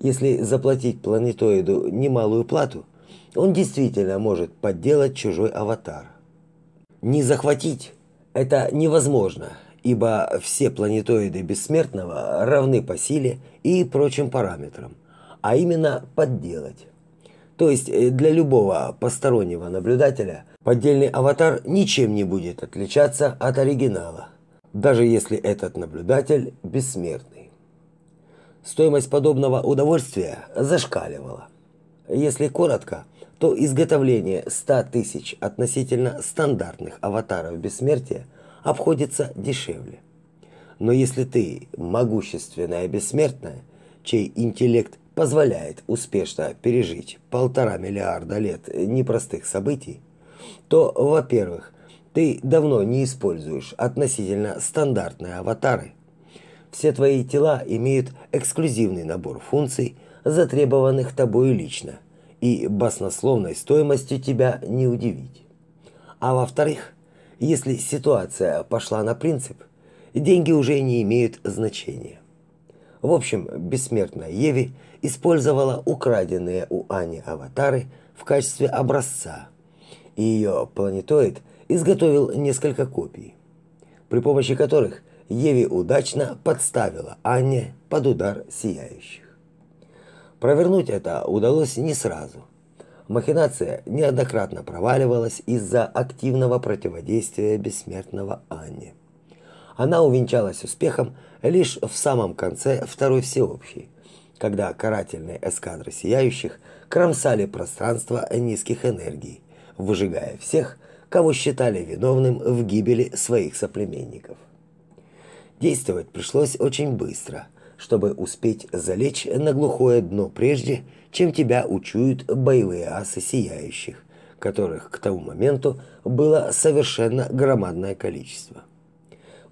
Если заплатить планетоиду немалую плату, он действительно может подделать чужой аватар. Не захватить это невозможно, ибо все планетоиды бессмертного равны по силе и прочим параметрам, а именно подделать. То есть э, для любого постороннего наблюдателя поддельный аватар ничем не будет отличаться от оригинала, даже если этот наблюдатель бессмертный. Стоимость подобного удовольствия зашкаливала. Если коротко, то изготовление 100 тысяч относительно стандартных аватаров бессмертия обходится дешевле. Но если ты могущественная бессмертная, чей интеллект позволяет успешно пережить полтора миллиарда лет непростых событий, то, во-первых, ты давно не используешь относительно стандартные аватары. Все твои тела имеют эксклюзивный набор функций, затребованных тобой лично, и баснословной стоимостью тебя не удивить. А во-вторых, если ситуация пошла на принцип, деньги уже не имеют значения. В общем, бессмертная Еви использовала украденные у Ани аватары в качестве образца, и ее планетоид изготовил несколько копий. при помощи которых Еви удачно подставила Анне под удар сияющих. Провернуть это удалось не сразу. Махинация неоднократно проваливалась из-за активного противодействия бессмертного Анне. Она увенчалась успехом лишь в самом конце второй всеобщей, когда карательные эскадры сияющих кромсали пространство низких энергий, выжигая всех, кого считали виновным в гибели своих соплеменников. Действовать пришлось очень быстро, чтобы успеть залечь на глухое дно прежде, чем тебя учуют боевые асы сияющих, которых к тому моменту было совершенно громадное количество.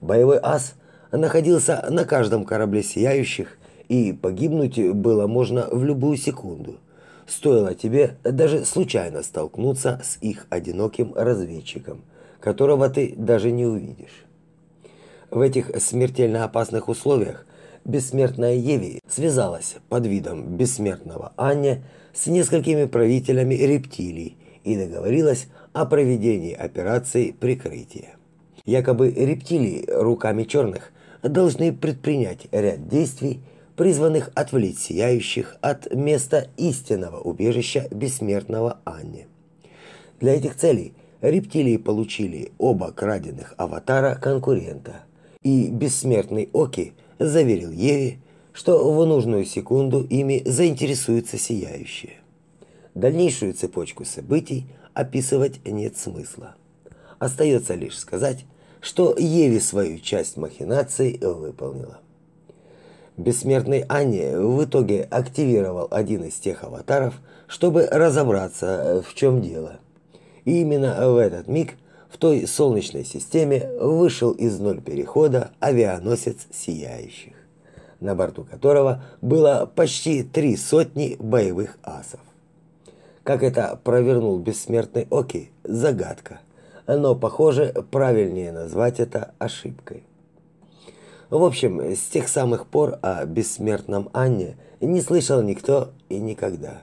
Боевой ас находился на каждом корабле сияющих, и погибнуть было можно в любую секунду. Стоило тебе даже случайно столкнуться с их одиноким разведчиком, которого ты даже не увидишь. В этих смертельно опасных условиях бессмертная Еви связалась под видом бессмертного Анне с несколькими правителями рептилий и договорилась о проведении операции прикрытия. Якобы рептилии руками черных должны предпринять ряд действий, призванных отвлечь сияющих от места истинного убежища бессмертного Анни. Для этих целей рептилии получили оба краденных аватара конкурента – и бессмертный Оки заверил Еве, что в нужную секунду ими заинтересуется сияющее. Дальнейшую цепочку событий описывать нет смысла. Остается лишь сказать, что Еве свою часть махинаций выполнила. Бессмертный Анне в итоге активировал один из тех аватаров, чтобы разобраться, в чем дело. И именно в этот миг в той солнечной системе вышел из ноль перехода авианосец сияющих, на борту которого было почти три сотни боевых асов. Как это провернул бессмертный Оки, загадка. Но, похоже, правильнее назвать это ошибкой. В общем, с тех самых пор о бессмертном Анне не слышал никто и никогда.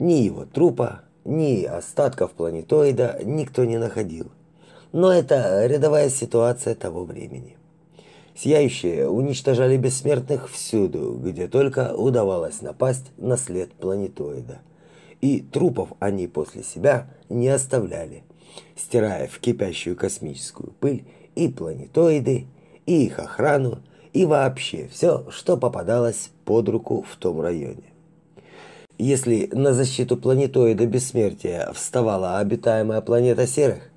Ни его трупа, ни остатков планетоида никто не находил но это рядовая ситуация того времени. Сияющие уничтожали бессмертных всюду, где только удавалось напасть на след планетоида. И трупов они после себя не оставляли, стирая в кипящую космическую пыль и планетоиды, и их охрану, и вообще все, что попадалось под руку в том районе. Если на защиту планетоида бессмертия вставала обитаемая планета серых,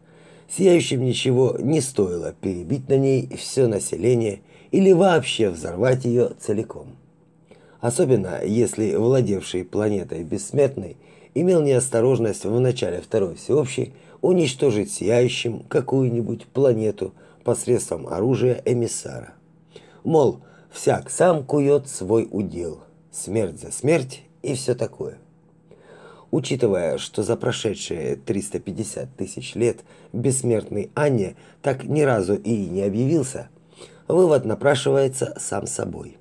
Сияющим ничего не стоило перебить на ней все население или вообще взорвать ее целиком. Особенно если владевший планетой бессмертный имел неосторожность в начале Второй Всеобщей уничтожить сияющим какую-нибудь планету посредством оружия эмиссара. Мол, всяк сам кует свой удел, смерть за смерть и все такое. Учитывая, что за прошедшие 350 тысяч лет бессмертный Анне так ни разу и не объявился, вывод напрашивается сам собой.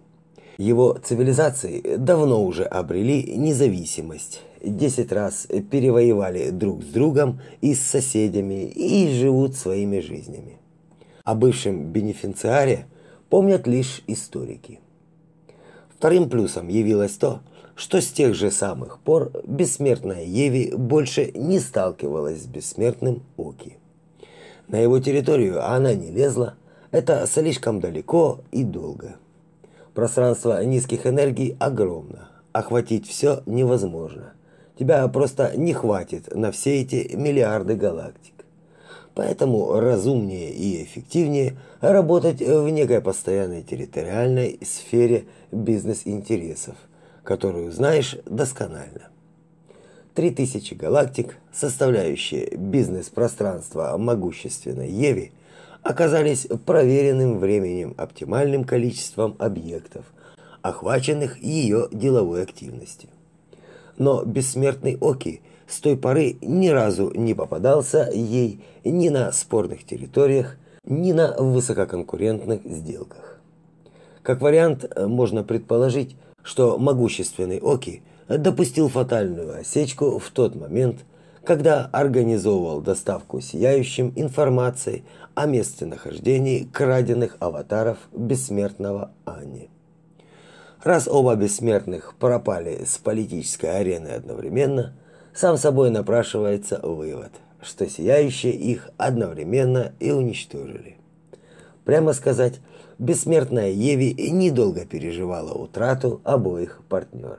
Его цивилизации давно уже обрели независимость, десять раз перевоевали друг с другом и с соседями и живут своими жизнями. О бывшем бенефициаре помнят лишь историки. Вторым плюсом явилось то, что с тех же самых пор бессмертная Еви больше не сталкивалась с бессмертным Оки. На его территорию она не лезла, это слишком далеко и долго. Пространство низких энергий огромно, охватить все невозможно. Тебя просто не хватит на все эти миллиарды галактик. Поэтому разумнее и эффективнее работать в некой постоянной территориальной сфере бизнес-интересов – которую знаешь досконально. Три тысячи галактик, составляющие бизнес-пространство могущественной Еви, оказались проверенным временем оптимальным количеством объектов, охваченных ее деловой активностью. Но бессмертный Оки с той поры ни разу не попадался ей ни на спорных территориях, ни на высококонкурентных сделках. Как вариант, можно предположить, что могущественный Оки допустил фатальную осечку в тот момент, когда организовывал доставку сияющим информации о местонахождении краденных аватаров бессмертного Ани. Раз оба бессмертных пропали с политической арены одновременно, сам собой напрашивается вывод, что сияющие их одновременно и уничтожили. Прямо сказать, бессмертная Еви недолго переживала утрату обоих партнеров.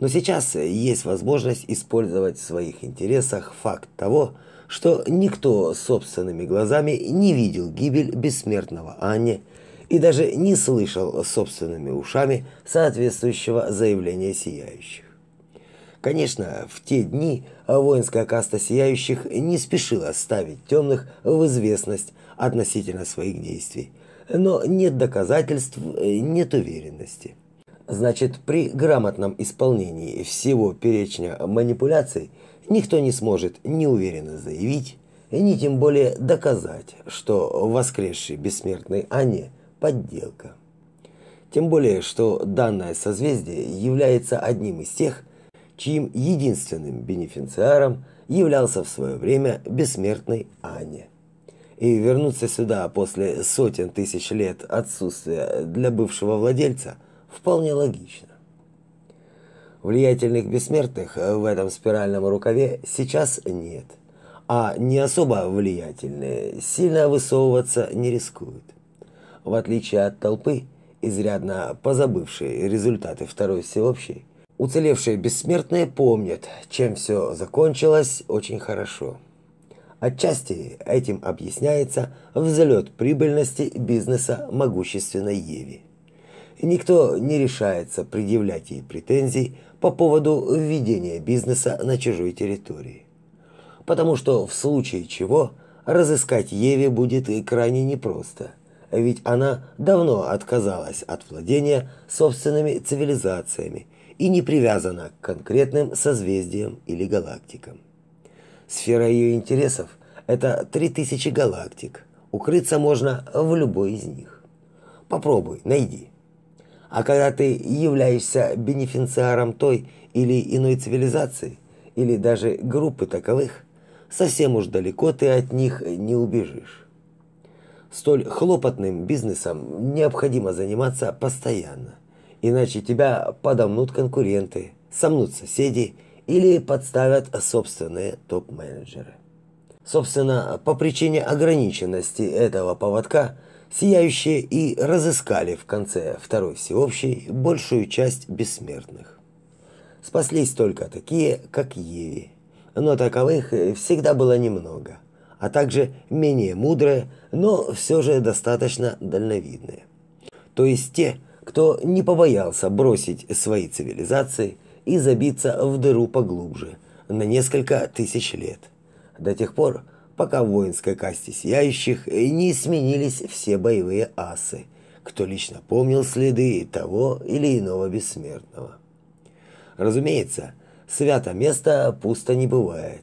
Но сейчас есть возможность использовать в своих интересах факт того, что никто собственными глазами не видел гибель бессмертного Анни и даже не слышал собственными ушами соответствующего заявления сияющих. Конечно, в те дни воинская каста сияющих не спешила ставить темных в известность относительно своих действий, но нет доказательств, нет уверенности. Значит, при грамотном исполнении всего перечня манипуляций никто не сможет неуверенно заявить, ни тем более доказать, что воскресший бессмертный Анне – подделка. Тем более, что данное созвездие является одним из тех, чьим единственным бенефициаром являлся в свое время бессмертный Анне. И вернуться сюда после сотен тысяч лет отсутствия для бывшего владельца – вполне логично. Влиятельных бессмертных в этом спиральном рукаве сейчас нет, а не особо влиятельные сильно высовываться не рискуют. В отличие от толпы, изрядно позабывшие результаты второй всеобщей, уцелевшие бессмертные помнят, чем все закончилось очень хорошо. Отчасти этим объясняется взлет прибыльности бизнеса могущественной Еви никто не решается предъявлять ей претензий по поводу введения бизнеса на чужой территории. Потому что в случае чего разыскать Еве будет крайне непросто, ведь она давно отказалась от владения собственными цивилизациями и не привязана к конкретным созвездиям или галактикам. Сфера ее интересов – это 3000 галактик. Укрыться можно в любой из них. Попробуй, найди. А когда ты являешься бенефициаром той или иной цивилизации, или даже группы таковых, совсем уж далеко ты от них не убежишь. Столь хлопотным бизнесом необходимо заниматься постоянно, иначе тебя подомнут конкуренты, сомнут соседи или подставят собственные топ-менеджеры. Собственно, по причине ограниченности этого поводка – сияющие и разыскали в конце второй всеобщей большую часть бессмертных. Спаслись только такие, как Еви, но таковых всегда было немного, а также менее мудрые, но все же достаточно дальновидные. То есть те, кто не побоялся бросить свои цивилизации и забиться в дыру поглубже на несколько тысяч лет, до тех пор, пока в воинской касте сияющих не сменились все боевые асы, кто лично помнил следы того или иного бессмертного. Разумеется, свято место пусто не бывает,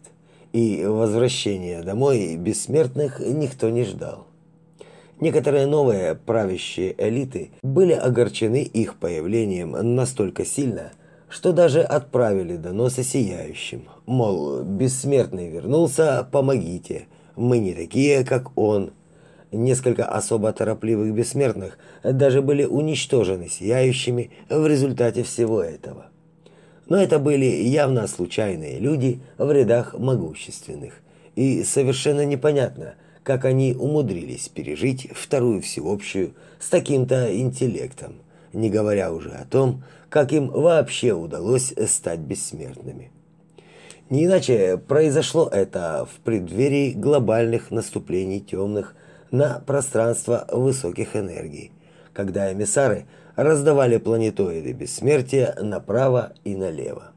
и возвращения домой бессмертных никто не ждал. Некоторые новые правящие элиты были огорчены их появлением настолько сильно, что даже отправили доносы сияющим, мол, бессмертный вернулся, помогите, мы не такие, как он. Несколько особо торопливых бессмертных даже были уничтожены сияющими в результате всего этого. Но это были явно случайные люди в рядах могущественных, и совершенно непонятно, как они умудрились пережить вторую всеобщую с таким-то интеллектом, не говоря уже о том, как им вообще удалось стать бессмертными. Не иначе произошло это в преддверии глобальных наступлений темных на пространство высоких энергий, когда эмиссары раздавали планетоиды бессмертия направо и налево.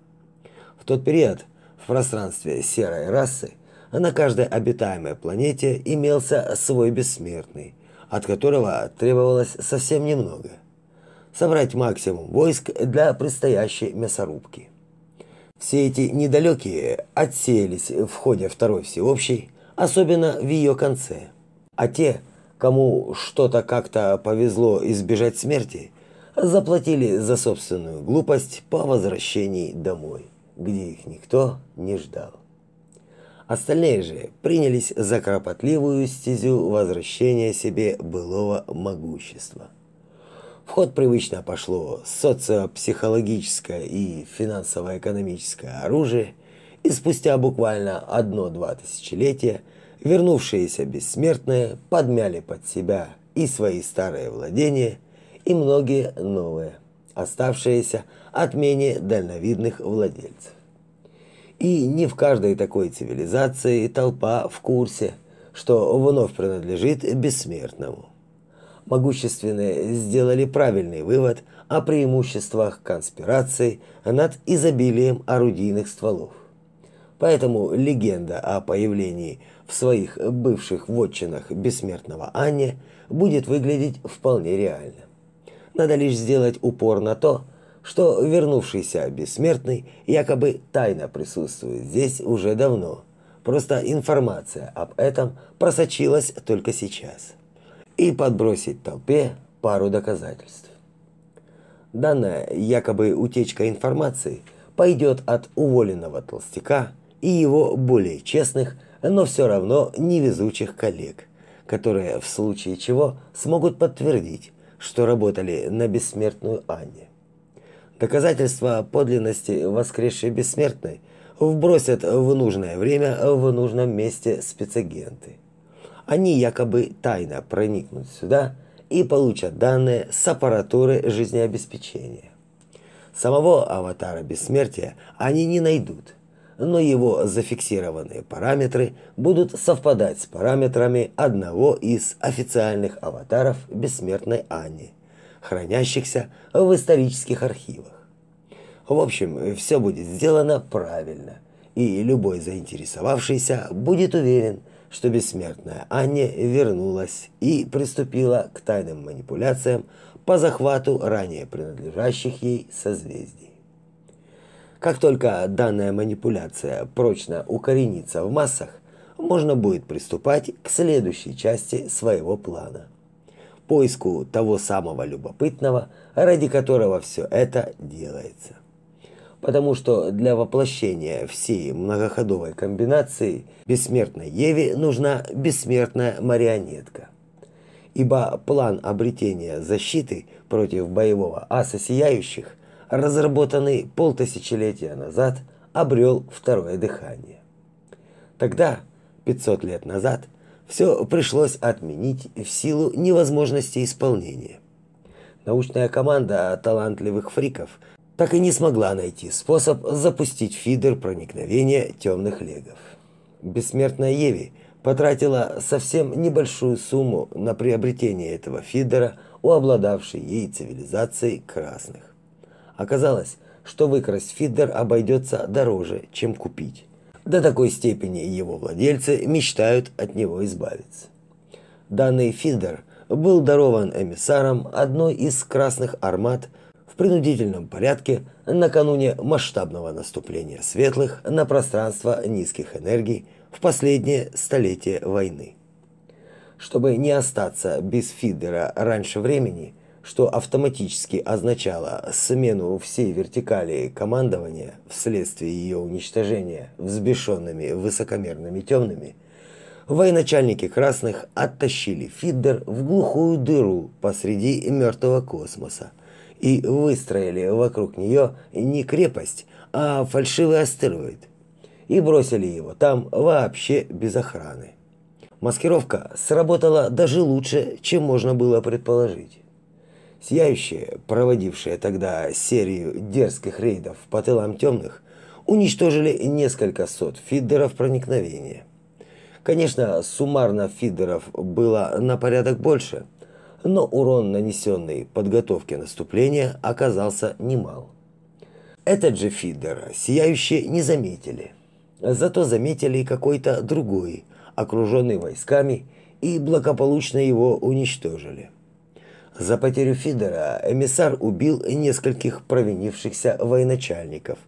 В тот период в пространстве серой расы на каждой обитаемой планете имелся свой бессмертный, от которого требовалось совсем немного – собрать максимум войск для предстоящей мясорубки. Все эти недалекие отсеялись в ходе второй всеобщей, особенно в ее конце. А те, кому что-то как-то повезло избежать смерти, заплатили за собственную глупость по возвращении домой, где их никто не ждал. Остальные же принялись за кропотливую стезю возвращения себе былого могущества. Ход привычно пошло социопсихологическое и финансово-экономическое оружие, и спустя буквально одно-два тысячелетия вернувшиеся бессмертные подмяли под себя и свои старые владения, и многие новые, оставшиеся от менее дальновидных владельцев. И не в каждой такой цивилизации толпа в курсе, что вновь принадлежит бессмертному. Могущественные сделали правильный вывод о преимуществах конспирации над изобилием орудийных стволов. Поэтому легенда о появлении в своих бывших вотчинах бессмертного Анне будет выглядеть вполне реально. Надо лишь сделать упор на то, что вернувшийся бессмертный якобы тайно присутствует здесь уже давно. Просто информация об этом просочилась только сейчас. И подбросить толпе пару доказательств. Данная якобы утечка информации пойдет от уволенного толстяка и его более честных, но все равно невезучих коллег, которые в случае чего смогут подтвердить, что работали на бессмертную Анне. Доказательства подлинности воскресшей бессмертной вбросят в нужное время в нужном месте спецагенты. Они якобы тайно проникнут сюда и получат данные с аппаратуры жизнеобеспечения. Самого аватара бессмертия они не найдут, но его зафиксированные параметры будут совпадать с параметрами одного из официальных аватаров бессмертной Анни хранящихся в исторических архивах. В общем, все будет сделано правильно, и любой заинтересовавшийся будет уверен, что бессмертная Анне вернулась и приступила к тайным манипуляциям по захвату ранее принадлежащих ей созвездий. Как только данная манипуляция прочно укоренится в массах, можно будет приступать к следующей части своего плана – поиску того самого любопытного, ради которого все это делается. Потому что для воплощения всей многоходовой комбинации бессмертной Еве нужна бессмертная марионетка. Ибо план обретения защиты против боевого аса сияющих, разработанный полтысячелетия назад, обрел второе дыхание. Тогда, 500 лет назад, все пришлось отменить в силу невозможности исполнения. Научная команда талантливых фриков так и не смогла найти способ запустить фидер проникновения темных легов. Бессмертная Еви потратила совсем небольшую сумму на приобретение этого фидера у обладавшей ей цивилизации красных. Оказалось, что выкрасть фидер обойдется дороже, чем купить. До такой степени его владельцы мечтают от него избавиться. Данный фидер был дарован эмиссаром одной из красных армат принудительном порядке накануне масштабного наступления светлых на пространство низких энергий в последнее столетие войны. Чтобы не остаться без фидера раньше времени, что автоматически означало смену всей вертикали командования вследствие ее уничтожения взбешенными высокомерными темными, военачальники красных оттащили Фиддер в глухую дыру посреди мертвого космоса и выстроили вокруг нее не крепость, а фальшивый астероид, и бросили его там вообще без охраны. Маскировка сработала даже лучше, чем можно было предположить. Сияющие, проводившие тогда серию дерзких рейдов по тылам темных, уничтожили несколько сот фиддеров проникновения. Конечно, суммарно фиддеров было на порядок больше, но урон, нанесенный подготовке наступления, оказался немал. Этот же фиддер сияющие не заметили. Зато заметили какой-то другой, окруженный войсками, и благополучно его уничтожили. За потерю Фидера эмиссар убил нескольких провинившихся военачальников,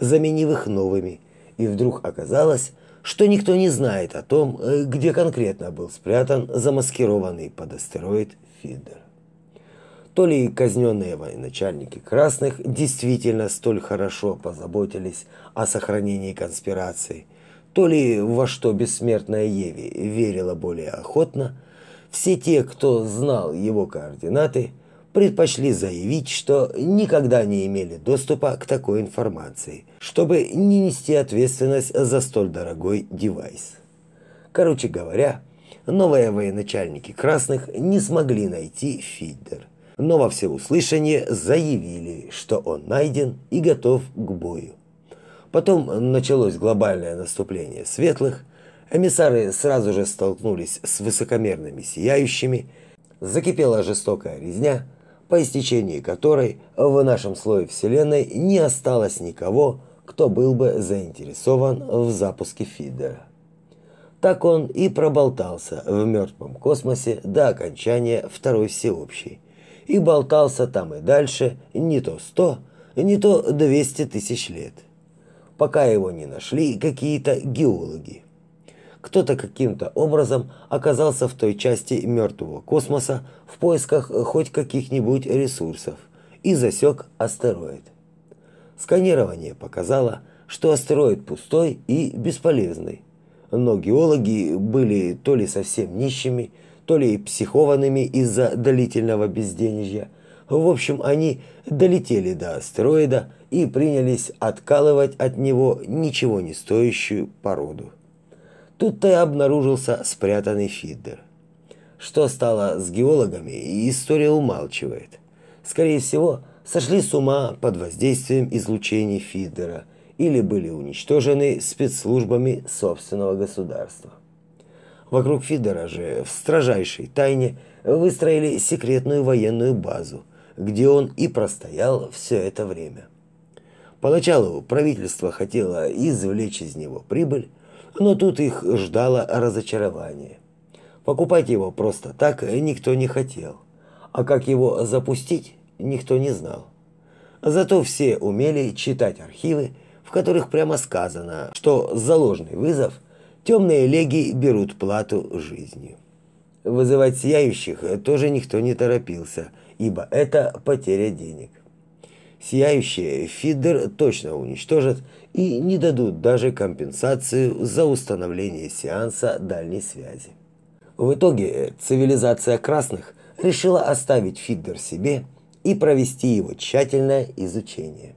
заменив их новыми, и вдруг оказалось, что никто не знает о том, где конкретно был спрятан замаскированный под астероид Фидер. То ли казненные военачальники красных действительно столь хорошо позаботились о сохранении конспирации, то ли во что бессмертная Еви верила более охотно, все те, кто знал его координаты, предпочли заявить, что никогда не имели доступа к такой информации, чтобы не нести ответственность за столь дорогой девайс. Короче говоря, новые военачальники красных не смогли найти фидер, но во всеуслышание заявили, что он найден и готов к бою. Потом началось глобальное наступление светлых, эмиссары сразу же столкнулись с высокомерными сияющими, закипела жестокая резня, по истечении которой в нашем слое Вселенной не осталось никого, кто был бы заинтересован в запуске фидера. Так он и проболтался в мертвом космосе до окончания Второй Всеобщей. И болтался там и дальше не то сто, не то двести тысяч лет. Пока его не нашли какие-то геологи кто-то каким-то образом оказался в той части мертвого космоса в поисках хоть каких-нибудь ресурсов и засек астероид. Сканирование показало, что астероид пустой и бесполезный. Но геологи были то ли совсем нищими, то ли психованными из-за длительного безденежья. В общем, они долетели до астероида и принялись откалывать от него ничего не стоящую породу. Тут-то и обнаружился спрятанный фидер. Что стало с геологами, история умалчивает. Скорее всего, сошли с ума под воздействием излучений фидера или были уничтожены спецслужбами собственного государства. Вокруг фидера же в строжайшей тайне выстроили секретную военную базу, где он и простоял все это время. Поначалу правительство хотело извлечь из него прибыль, но тут их ждало разочарование. Покупать его просто так никто не хотел, а как его запустить, никто не знал. Зато все умели читать архивы, в которых прямо сказано, что за ложный вызов темные леги берут плату жизнью. Вызывать сияющих тоже никто не торопился, ибо это потеря денег. Сияющие Фиддер точно уничтожат и не дадут даже компенсацию за установление сеанса дальней связи. В итоге цивилизация красных решила оставить Фиддер себе и провести его тщательное изучение.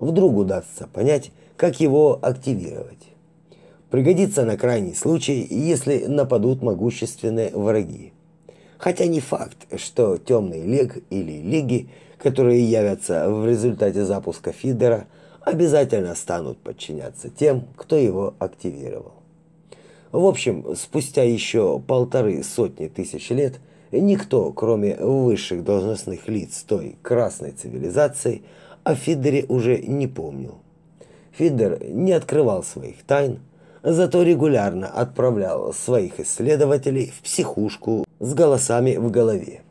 Вдруг удастся понять, как его активировать. Пригодится на крайний случай, если нападут могущественные враги. Хотя не факт, что темный лег или леги, которые явятся в результате запуска фидера – обязательно станут подчиняться тем, кто его активировал. В общем, спустя еще полторы сотни тысяч лет никто, кроме высших должностных лиц той красной цивилизации, о Фидере уже не помнил. Фидер не открывал своих тайн, зато регулярно отправлял своих исследователей в психушку с голосами в голове.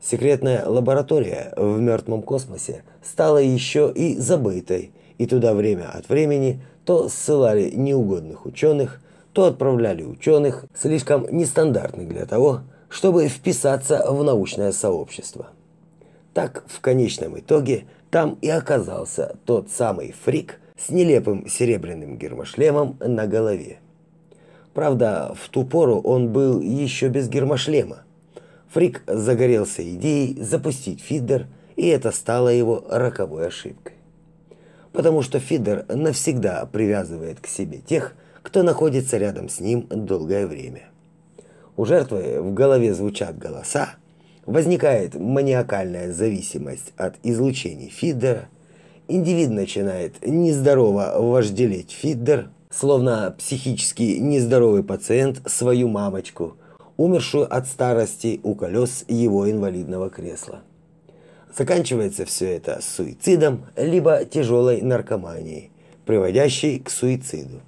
Секретная лаборатория в мертвом космосе стала еще и забытой, и туда время от времени то ссылали неугодных ученых, то отправляли ученых, слишком нестандартных для того, чтобы вписаться в научное сообщество. Так, в конечном итоге, там и оказался тот самый фрик с нелепым серебряным гермошлемом на голове. Правда, в ту пору он был еще без гермошлема, Фрик загорелся идеей запустить фидер, и это стало его роковой ошибкой. Потому что фидер навсегда привязывает к себе тех, кто находится рядом с ним долгое время. У жертвы в голове звучат голоса, возникает маниакальная зависимость от излучений фидера, индивид начинает нездорово вожделеть фидер, словно психически нездоровый пациент свою мамочку, умершую от старости у колес его инвалидного кресла. Заканчивается все это суицидом либо тяжелой наркоманией, приводящей к суициду.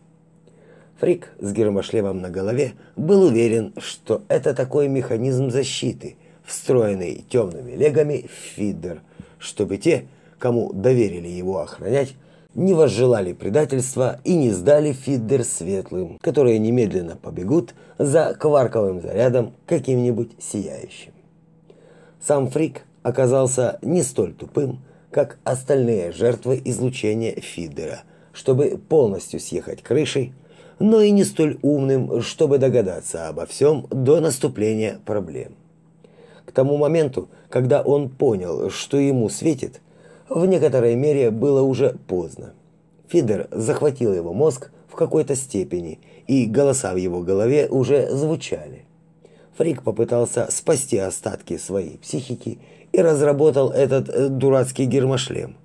Фрик с гермошлемом на голове был уверен, что это такой механизм защиты, встроенный темными легами фидер, чтобы те, кому доверили его охранять, не возжелали предательства и не сдали фиддер светлым, которые немедленно побегут за кварковым зарядом каким-нибудь сияющим. Сам Фрик оказался не столь тупым, как остальные жертвы излучения Фидера, чтобы полностью съехать крышей, но и не столь умным, чтобы догадаться обо всем до наступления проблем. К тому моменту, когда он понял, что ему светит, в некоторой мере было уже поздно. Фидер захватил его мозг в какой-то степени, и голоса в его голове уже звучали. Фрик попытался спасти остатки своей психики и разработал этот э, дурацкий гермошлем,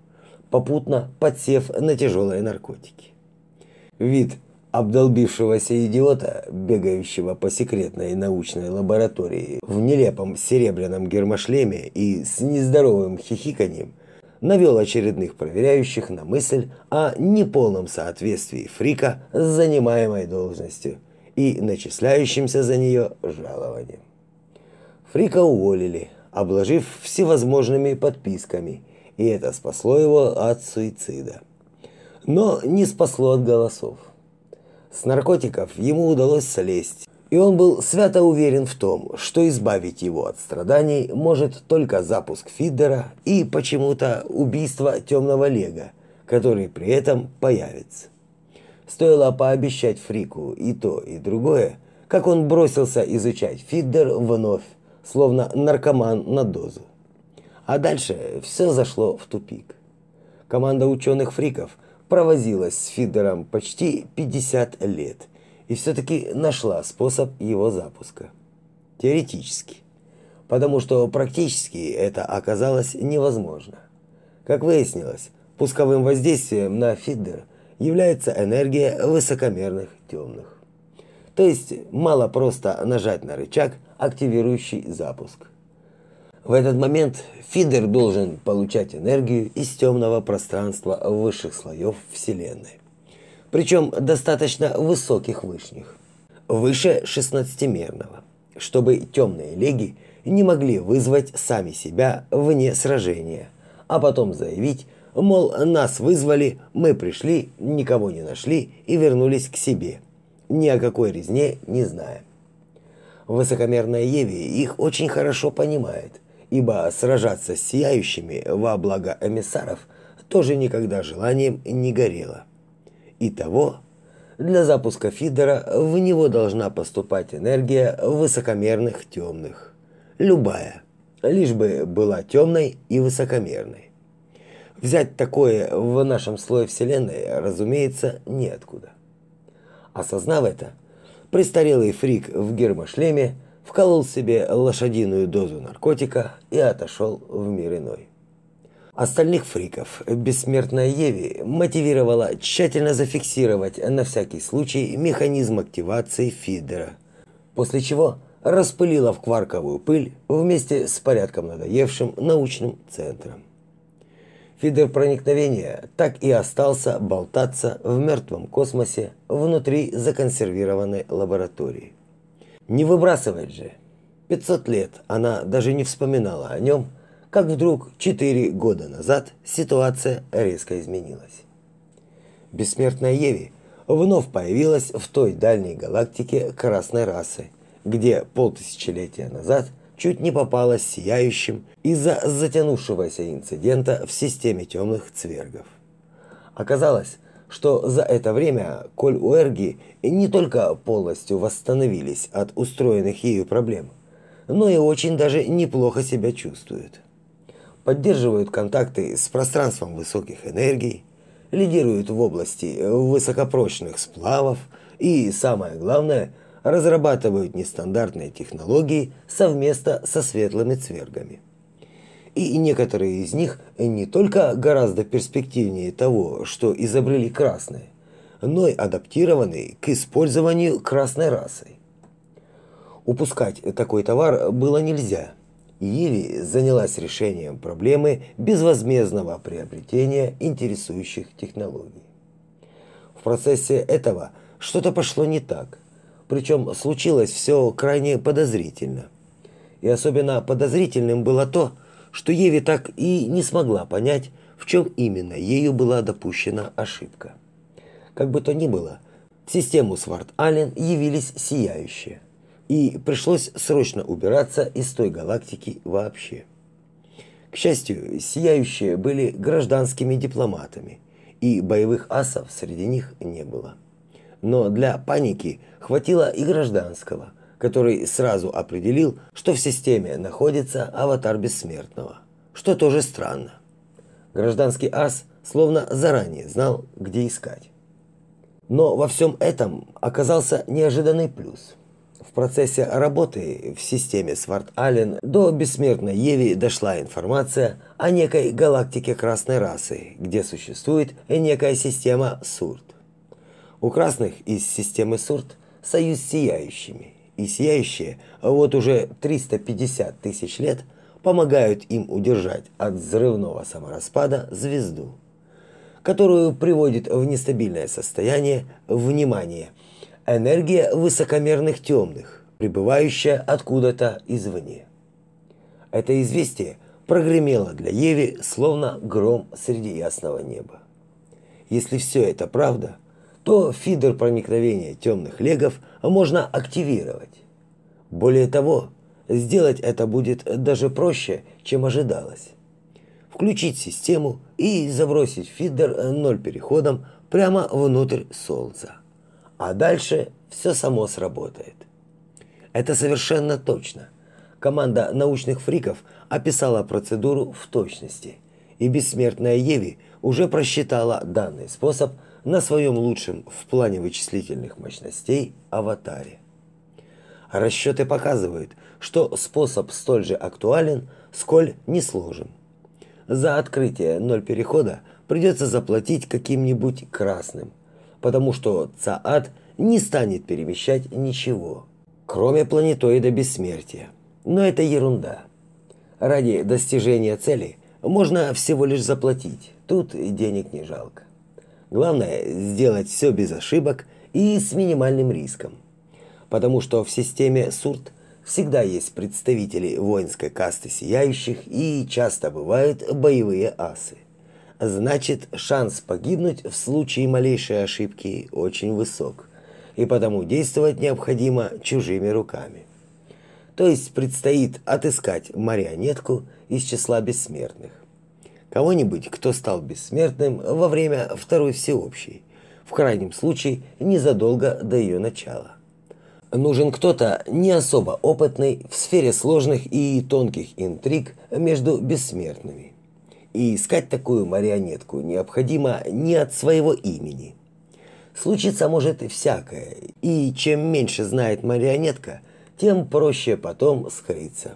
попутно подсев на тяжелые наркотики. Вид обдолбившегося идиота, бегающего по секретной научной лаборатории в нелепом серебряном гермошлеме и с нездоровым хихиканьем, навел очередных проверяющих на мысль о неполном соответствии Фрика с занимаемой должностью и начисляющимся за нее жалованием. Фрика уволили, обложив всевозможными подписками, и это спасло его от суицида. Но не спасло от голосов. С наркотиков ему удалось слезть, и он был свято уверен в том, что избавить его от страданий может только запуск фидера и почему-то убийство темного лега, который при этом появится. Стоило пообещать Фрику и то, и другое, как он бросился изучать фидер вновь, словно наркоман на дозу. А дальше все зашло в тупик. Команда ученых-фриков – провозилась с фидером почти 50 лет и все-таки нашла способ его запуска. Теоретически. Потому что практически это оказалось невозможно. Как выяснилось, пусковым воздействием на фидер является энергия высокомерных темных. То есть мало просто нажать на рычаг, активирующий запуск. В этот момент фидер должен получать энергию из темного пространства высших слоев Вселенной. Причем достаточно высоких вышних. Выше 16-мерного. Чтобы темные леги не могли вызвать сами себя вне сражения, а потом заявить, мол, нас вызвали, мы пришли, никого не нашли и вернулись к себе. Ни о какой резне не знаем. Высокомерная Еви их очень хорошо понимает – ибо сражаться с сияющими во благо эмиссаров тоже никогда желанием не горело. Итого, для запуска фидера в него должна поступать энергия высокомерных темных. Любая, лишь бы была темной и высокомерной. Взять такое в нашем слое Вселенной, разумеется, неоткуда. Осознав это, престарелый фрик в гермошлеме – вколол себе лошадиную дозу наркотика и отошел в мир иной. Остальных фриков бессмертная Еви мотивировала тщательно зафиксировать на всякий случай механизм активации фидера, после чего распылила в кварковую пыль вместе с порядком надоевшим научным центром. Фидер проникновения так и остался болтаться в мертвом космосе внутри законсервированной лаборатории. Не выбрасывать же. 500 лет она даже не вспоминала о нем, как вдруг 4 года назад ситуация резко изменилась. Бессмертная Еви вновь появилась в той дальней галактике красной расы, где полтысячелетия назад чуть не попала сияющим из-за затянувшегося инцидента в системе темных цвергов. Оказалось, что за это время Коль Уэрги не только полностью восстановились от устроенных ею проблем, но и очень даже неплохо себя чувствуют. Поддерживают контакты с пространством высоких энергий, лидируют в области высокопрочных сплавов и, самое главное, разрабатывают нестандартные технологии совместно со светлыми цвергами и некоторые из них не только гораздо перспективнее того, что изобрели красные, но и адаптированы к использованию красной расой. Упускать такой товар было нельзя. Еви занялась решением проблемы безвозмездного приобретения интересующих технологий. В процессе этого что-то пошло не так, причем случилось все крайне подозрительно. И особенно подозрительным было то, что что Еве так и не смогла понять, в чем именно ею была допущена ошибка. Как бы то ни было, в систему Сварт-Аллен явились сияющие, и пришлось срочно убираться из той галактики вообще. счастью, сияющие были гражданскими дипломатами, и боевых асов среди них не было. Но для паники хватило и гражданского, который сразу определил, что в системе находится аватар бессмертного, что тоже странно. Гражданский ас словно заранее знал, где искать. Но во всем этом оказался неожиданный плюс. В процессе работы в системе Сварт-Ален до бессмертной Еви дошла информация о некой галактике красной расы, где существует некая система Сурт. У красных из системы Сурт союз с сияющими, и сияющие вот уже 350 тысяч лет помогают им удержать от взрывного самораспада звезду которую приводит в нестабильное состояние внимание энергия высокомерных темных, прибывающая откуда-то извне. Это известие прогремело для Еви словно гром среди ясного неба. Если все это правда, то фидер проникновения темных легов можно активировать. Более того, сделать это будет даже проще, чем ожидалось включить систему и забросить фидер ноль переходом прямо внутрь Солнца. А дальше все само сработает. Это совершенно точно. Команда научных фриков описала процедуру в точности, и бессмертная Еви уже просчитала данный способ на своем лучшем в плане вычислительных мощностей аватаре. Расчеты показывают, что способ столь же актуален, сколь несложен за открытие ноль перехода придется заплатить каким-нибудь красным, потому что ЦААД не станет перемещать ничего, кроме планетоида бессмертия. Но это ерунда. Ради достижения цели можно всего лишь заплатить. Тут денег не жалко. Главное сделать все без ошибок и с минимальным риском. Потому что в системе СУРТ всегда есть представители воинской касты сияющих и часто бывают боевые асы. Значит, шанс погибнуть в случае малейшей ошибки очень высок, и потому действовать необходимо чужими руками. То есть предстоит отыскать марионетку из числа бессмертных. Кого-нибудь, кто стал бессмертным во время Второй Всеобщей, в крайнем случае незадолго до ее начала нужен кто-то не особо опытный в сфере сложных и тонких интриг между бессмертными. И искать такую марионетку необходимо не от своего имени. Случиться может всякое, и чем меньше знает марионетка, тем проще потом скрыться.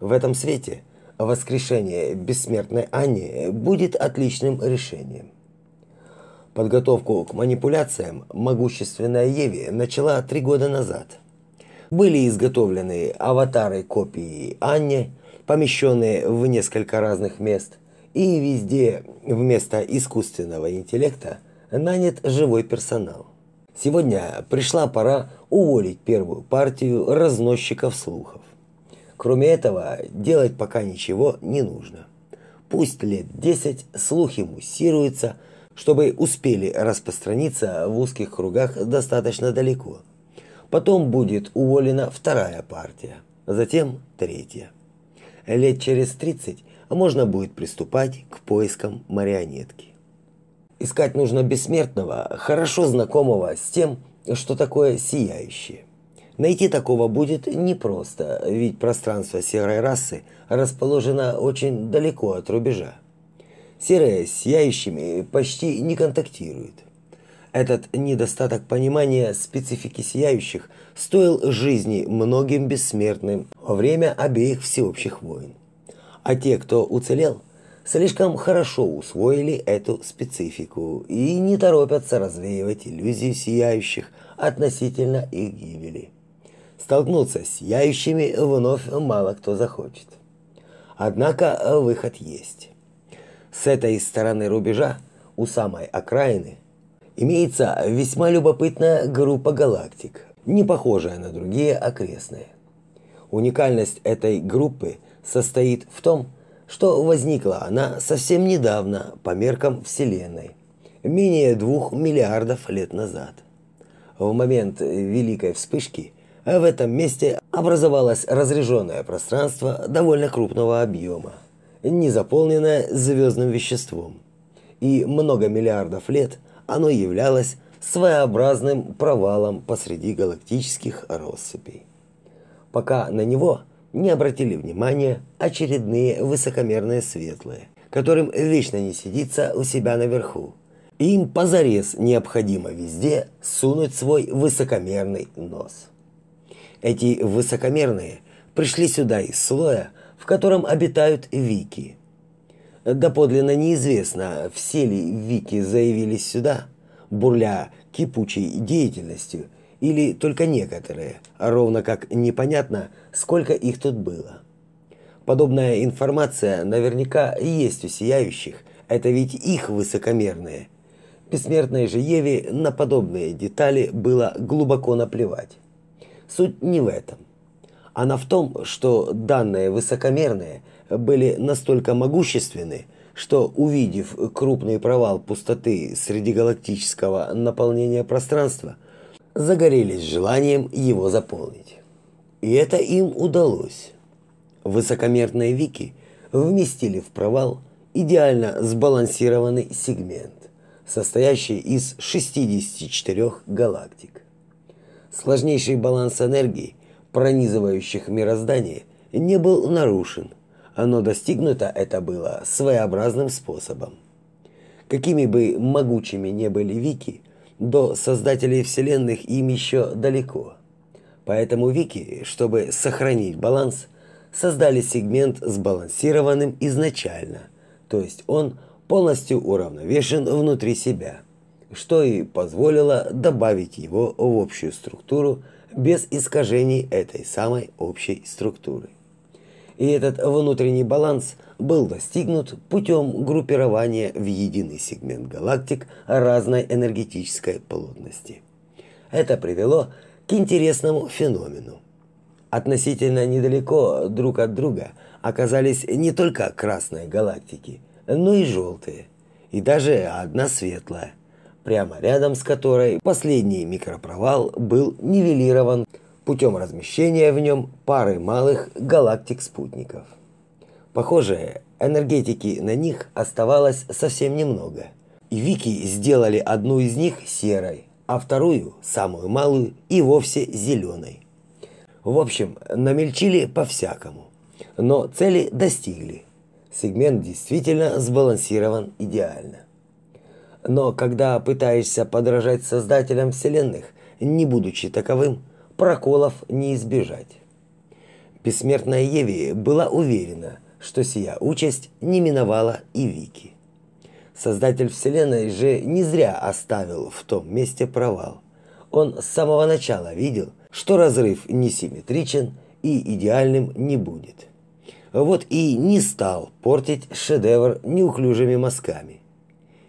В этом свете воскрешение бессмертной Анни будет отличным решением. Подготовку к манипуляциям могущественная Еви начала три года назад. Были изготовлены аватары копии Анне, помещенные в несколько разных мест, и везде вместо искусственного интеллекта нанят живой персонал. Сегодня пришла пора уволить первую партию разносчиков слухов. Кроме этого, делать пока ничего не нужно. Пусть лет 10 слухи муссируются – чтобы успели распространиться в узких кругах достаточно далеко. Потом будет уволена вторая партия, затем третья. Лет через 30 можно будет приступать к поискам марионетки. Искать нужно бессмертного, хорошо знакомого с тем, что такое сияющее. Найти такого будет непросто, ведь пространство серой расы расположено очень далеко от рубежа серые с сияющими почти не контактируют. Этот недостаток понимания специфики сияющих стоил жизни многим бессмертным во время обеих всеобщих войн. А те, кто уцелел, слишком хорошо усвоили эту специфику и не торопятся развеивать иллюзии сияющих относительно их гибели. Столкнуться с сияющими вновь мало кто захочет. Однако выход есть. С этой стороны рубежа, у самой окраины, имеется весьма любопытная группа галактик, не похожая на другие окрестные. Уникальность этой группы состоит в том, что возникла она совсем недавно по меркам Вселенной, менее двух миллиардов лет назад. В момент Великой Вспышки в этом месте образовалось разреженное пространство довольно крупного объема, не заполненное звездным веществом. И много миллиардов лет оно являлось своеобразным провалом посреди галактических россыпей. Пока на него не обратили внимания очередные высокомерные светлые, которым вечно не сидится у себя наверху. Им позарез необходимо везде сунуть свой высокомерный нос. Эти высокомерные пришли сюда из слоя, в котором обитают вики. Доподлинно неизвестно, все ли вики заявились сюда, бурля кипучей деятельностью, или только некоторые, ровно как непонятно, сколько их тут было. Подобная информация наверняка есть у сияющих, это ведь их высокомерные. Бессмертной же Еве на подобные детали было глубоко наплевать. Суть не в этом. Она в том, что данные высокомерные были настолько могущественны, что, увидев крупный провал пустоты среди галактического наполнения пространства, загорелись желанием его заполнить. И это им удалось. Высокомерные вики вместили в провал идеально сбалансированный сегмент, состоящий из 64 галактик. Сложнейший баланс энергии, пронизывающих мироздание, не был нарушен, но достигнуто это было своеобразным способом. Какими бы могучими не были вики, до создателей вселенных им еще далеко. Поэтому вики, чтобы сохранить баланс, создали сегмент сбалансированным изначально, то есть он полностью уравновешен внутри себя – что и позволило добавить его в общую структуру без искажений этой самой общей структуры. И этот внутренний баланс был достигнут путем группирования в единый сегмент галактик разной энергетической плотности. Это привело к интересному феномену. Относительно недалеко друг от друга оказались не только красные галактики, но и желтые, и даже одна светлая прямо рядом с которой последний микропровал был нивелирован путем размещения в нем пары малых галактик-спутников. Похоже, энергетики на них оставалось совсем немного. И Вики сделали одну из них серой, а вторую, самую малую, и вовсе зеленой. В общем, намельчили по-всякому. Но цели достигли. Сегмент действительно сбалансирован идеально. Но когда пытаешься подражать создателям вселенных, не будучи таковым, проколов не избежать. Бессмертная Еви была уверена, что сия участь не миновала и Вики. Создатель вселенной же не зря оставил в том месте провал. Он с самого начала видел, что разрыв несимметричен и идеальным не будет. Вот и не стал портить шедевр неуклюжими мазками.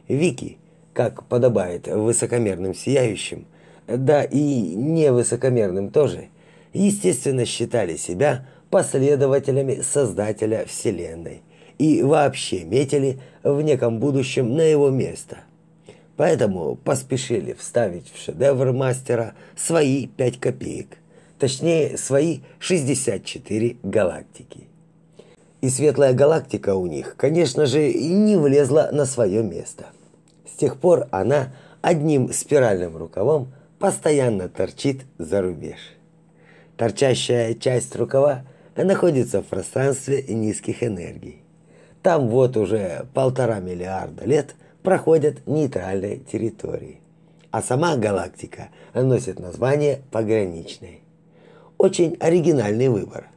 Вики как подобает высокомерным сияющим, да и невысокомерным тоже, естественно считали себя последователями Создателя Вселенной и вообще метили в неком будущем на его место. Поэтому поспешили вставить в шедевр мастера свои 5 копеек, точнее свои 64 галактики. И светлая галактика у них, конечно же, не влезла на свое место – тех пор она одним спиральным рукавом постоянно торчит за рубеж. Торчащая часть рукава находится в пространстве низких энергий. Там вот уже полтора миллиарда лет проходят нейтральные территории. А сама галактика носит название пограничной. Очень оригинальный выбор.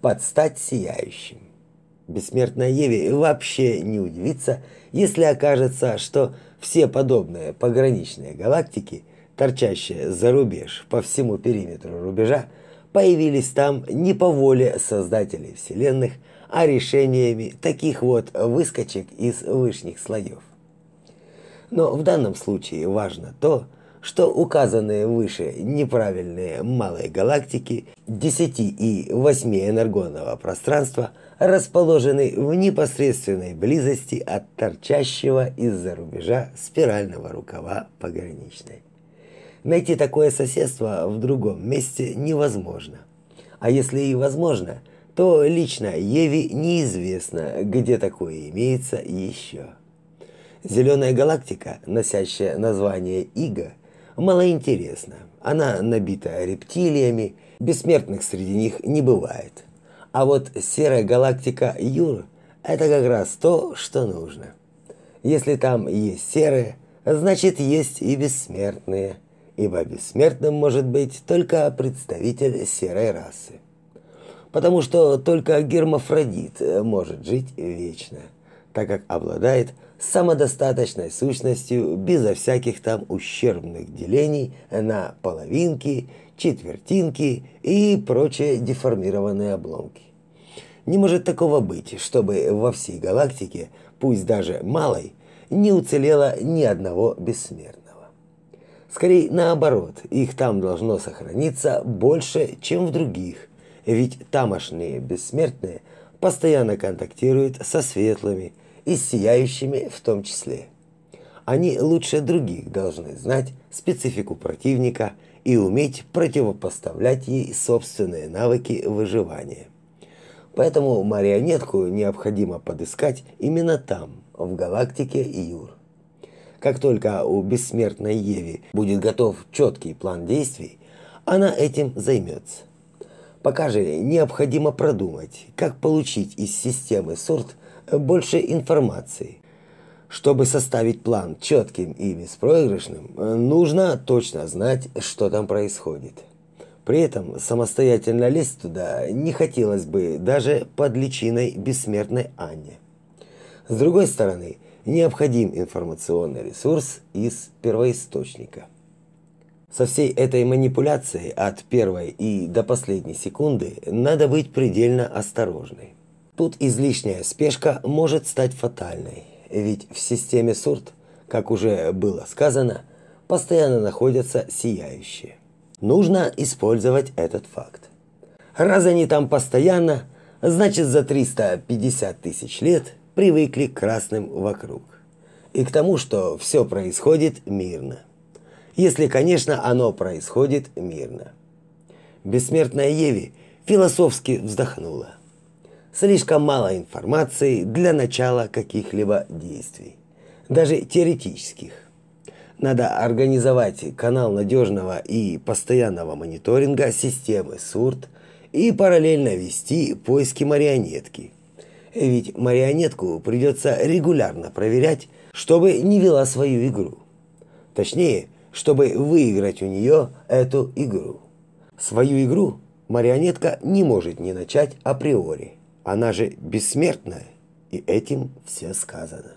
Под стать сияющим. Бессмертная Еве вообще не удивится, если окажется, что все подобные пограничные галактики, торчащие за рубеж по всему периметру рубежа, появились там не по воле создателей вселенных, а решениями таких вот выскочек из высших слоев. Но в данном случае важно то, что указанные выше неправильные малые галактики 10 и 8 энергонного пространства расположены в непосредственной близости от торчащего из-за рубежа спирального рукава пограничной. Найти такое соседство в другом месте невозможно. А если и возможно, то лично Еве неизвестно, где такое имеется еще. Зеленая галактика, носящая название Ига, малоинтересна. Она набита рептилиями, бессмертных среди них не бывает. А вот серая галактика Юр – это как раз то, что нужно. Если там есть серые, значит есть и бессмертные, ибо бессмертным может быть только представитель серой расы. Потому что только гермафродит может жить вечно, так как обладает самодостаточной сущностью безо всяких там ущербных делений на половинки, четвертинки и прочие деформированные обломки. Не может такого быть, чтобы во всей галактике, пусть даже малой, не уцелело ни одного бессмертного. Скорее наоборот, их там должно сохраниться больше, чем в других, ведь тамошние бессмертные постоянно контактируют со светлыми и сияющими в том числе. Они лучше других должны знать специфику противника и уметь противопоставлять ей собственные навыки выживания. Поэтому марионетку необходимо подыскать именно там, в галактике Юр. Как только у бессмертной Еви будет готов четкий план действий, она этим займется. Пока же необходимо продумать, как получить из системы сорт больше информации. Чтобы составить план четким и беспроигрышным, нужно точно знать, что там происходит. При этом самостоятельно лезть туда не хотелось бы даже под личиной бессмертной Анне. С другой стороны, необходим информационный ресурс из первоисточника. Со всей этой манипуляцией от первой и до последней секунды надо быть предельно осторожной. Тут излишняя спешка может стать фатальной, ведь в системе СУРТ, как уже было сказано, постоянно находятся сияющие. Нужно использовать этот факт. Раз они там постоянно, значит за 350 тысяч лет привыкли к красным вокруг. И к тому, что все происходит мирно. Если, конечно, оно происходит мирно. Бессмертная Еви философски вздохнула. Слишком мало информации для начала каких-либо действий, даже теоретических. Надо организовать канал надежного и постоянного мониторинга системы СУРТ и параллельно вести поиски марионетки. Ведь марионетку придется регулярно проверять, чтобы не вела свою игру. Точнее, чтобы выиграть у нее эту игру. Свою игру марионетка не может не начать априори. Она же бессмертная, и этим все сказано.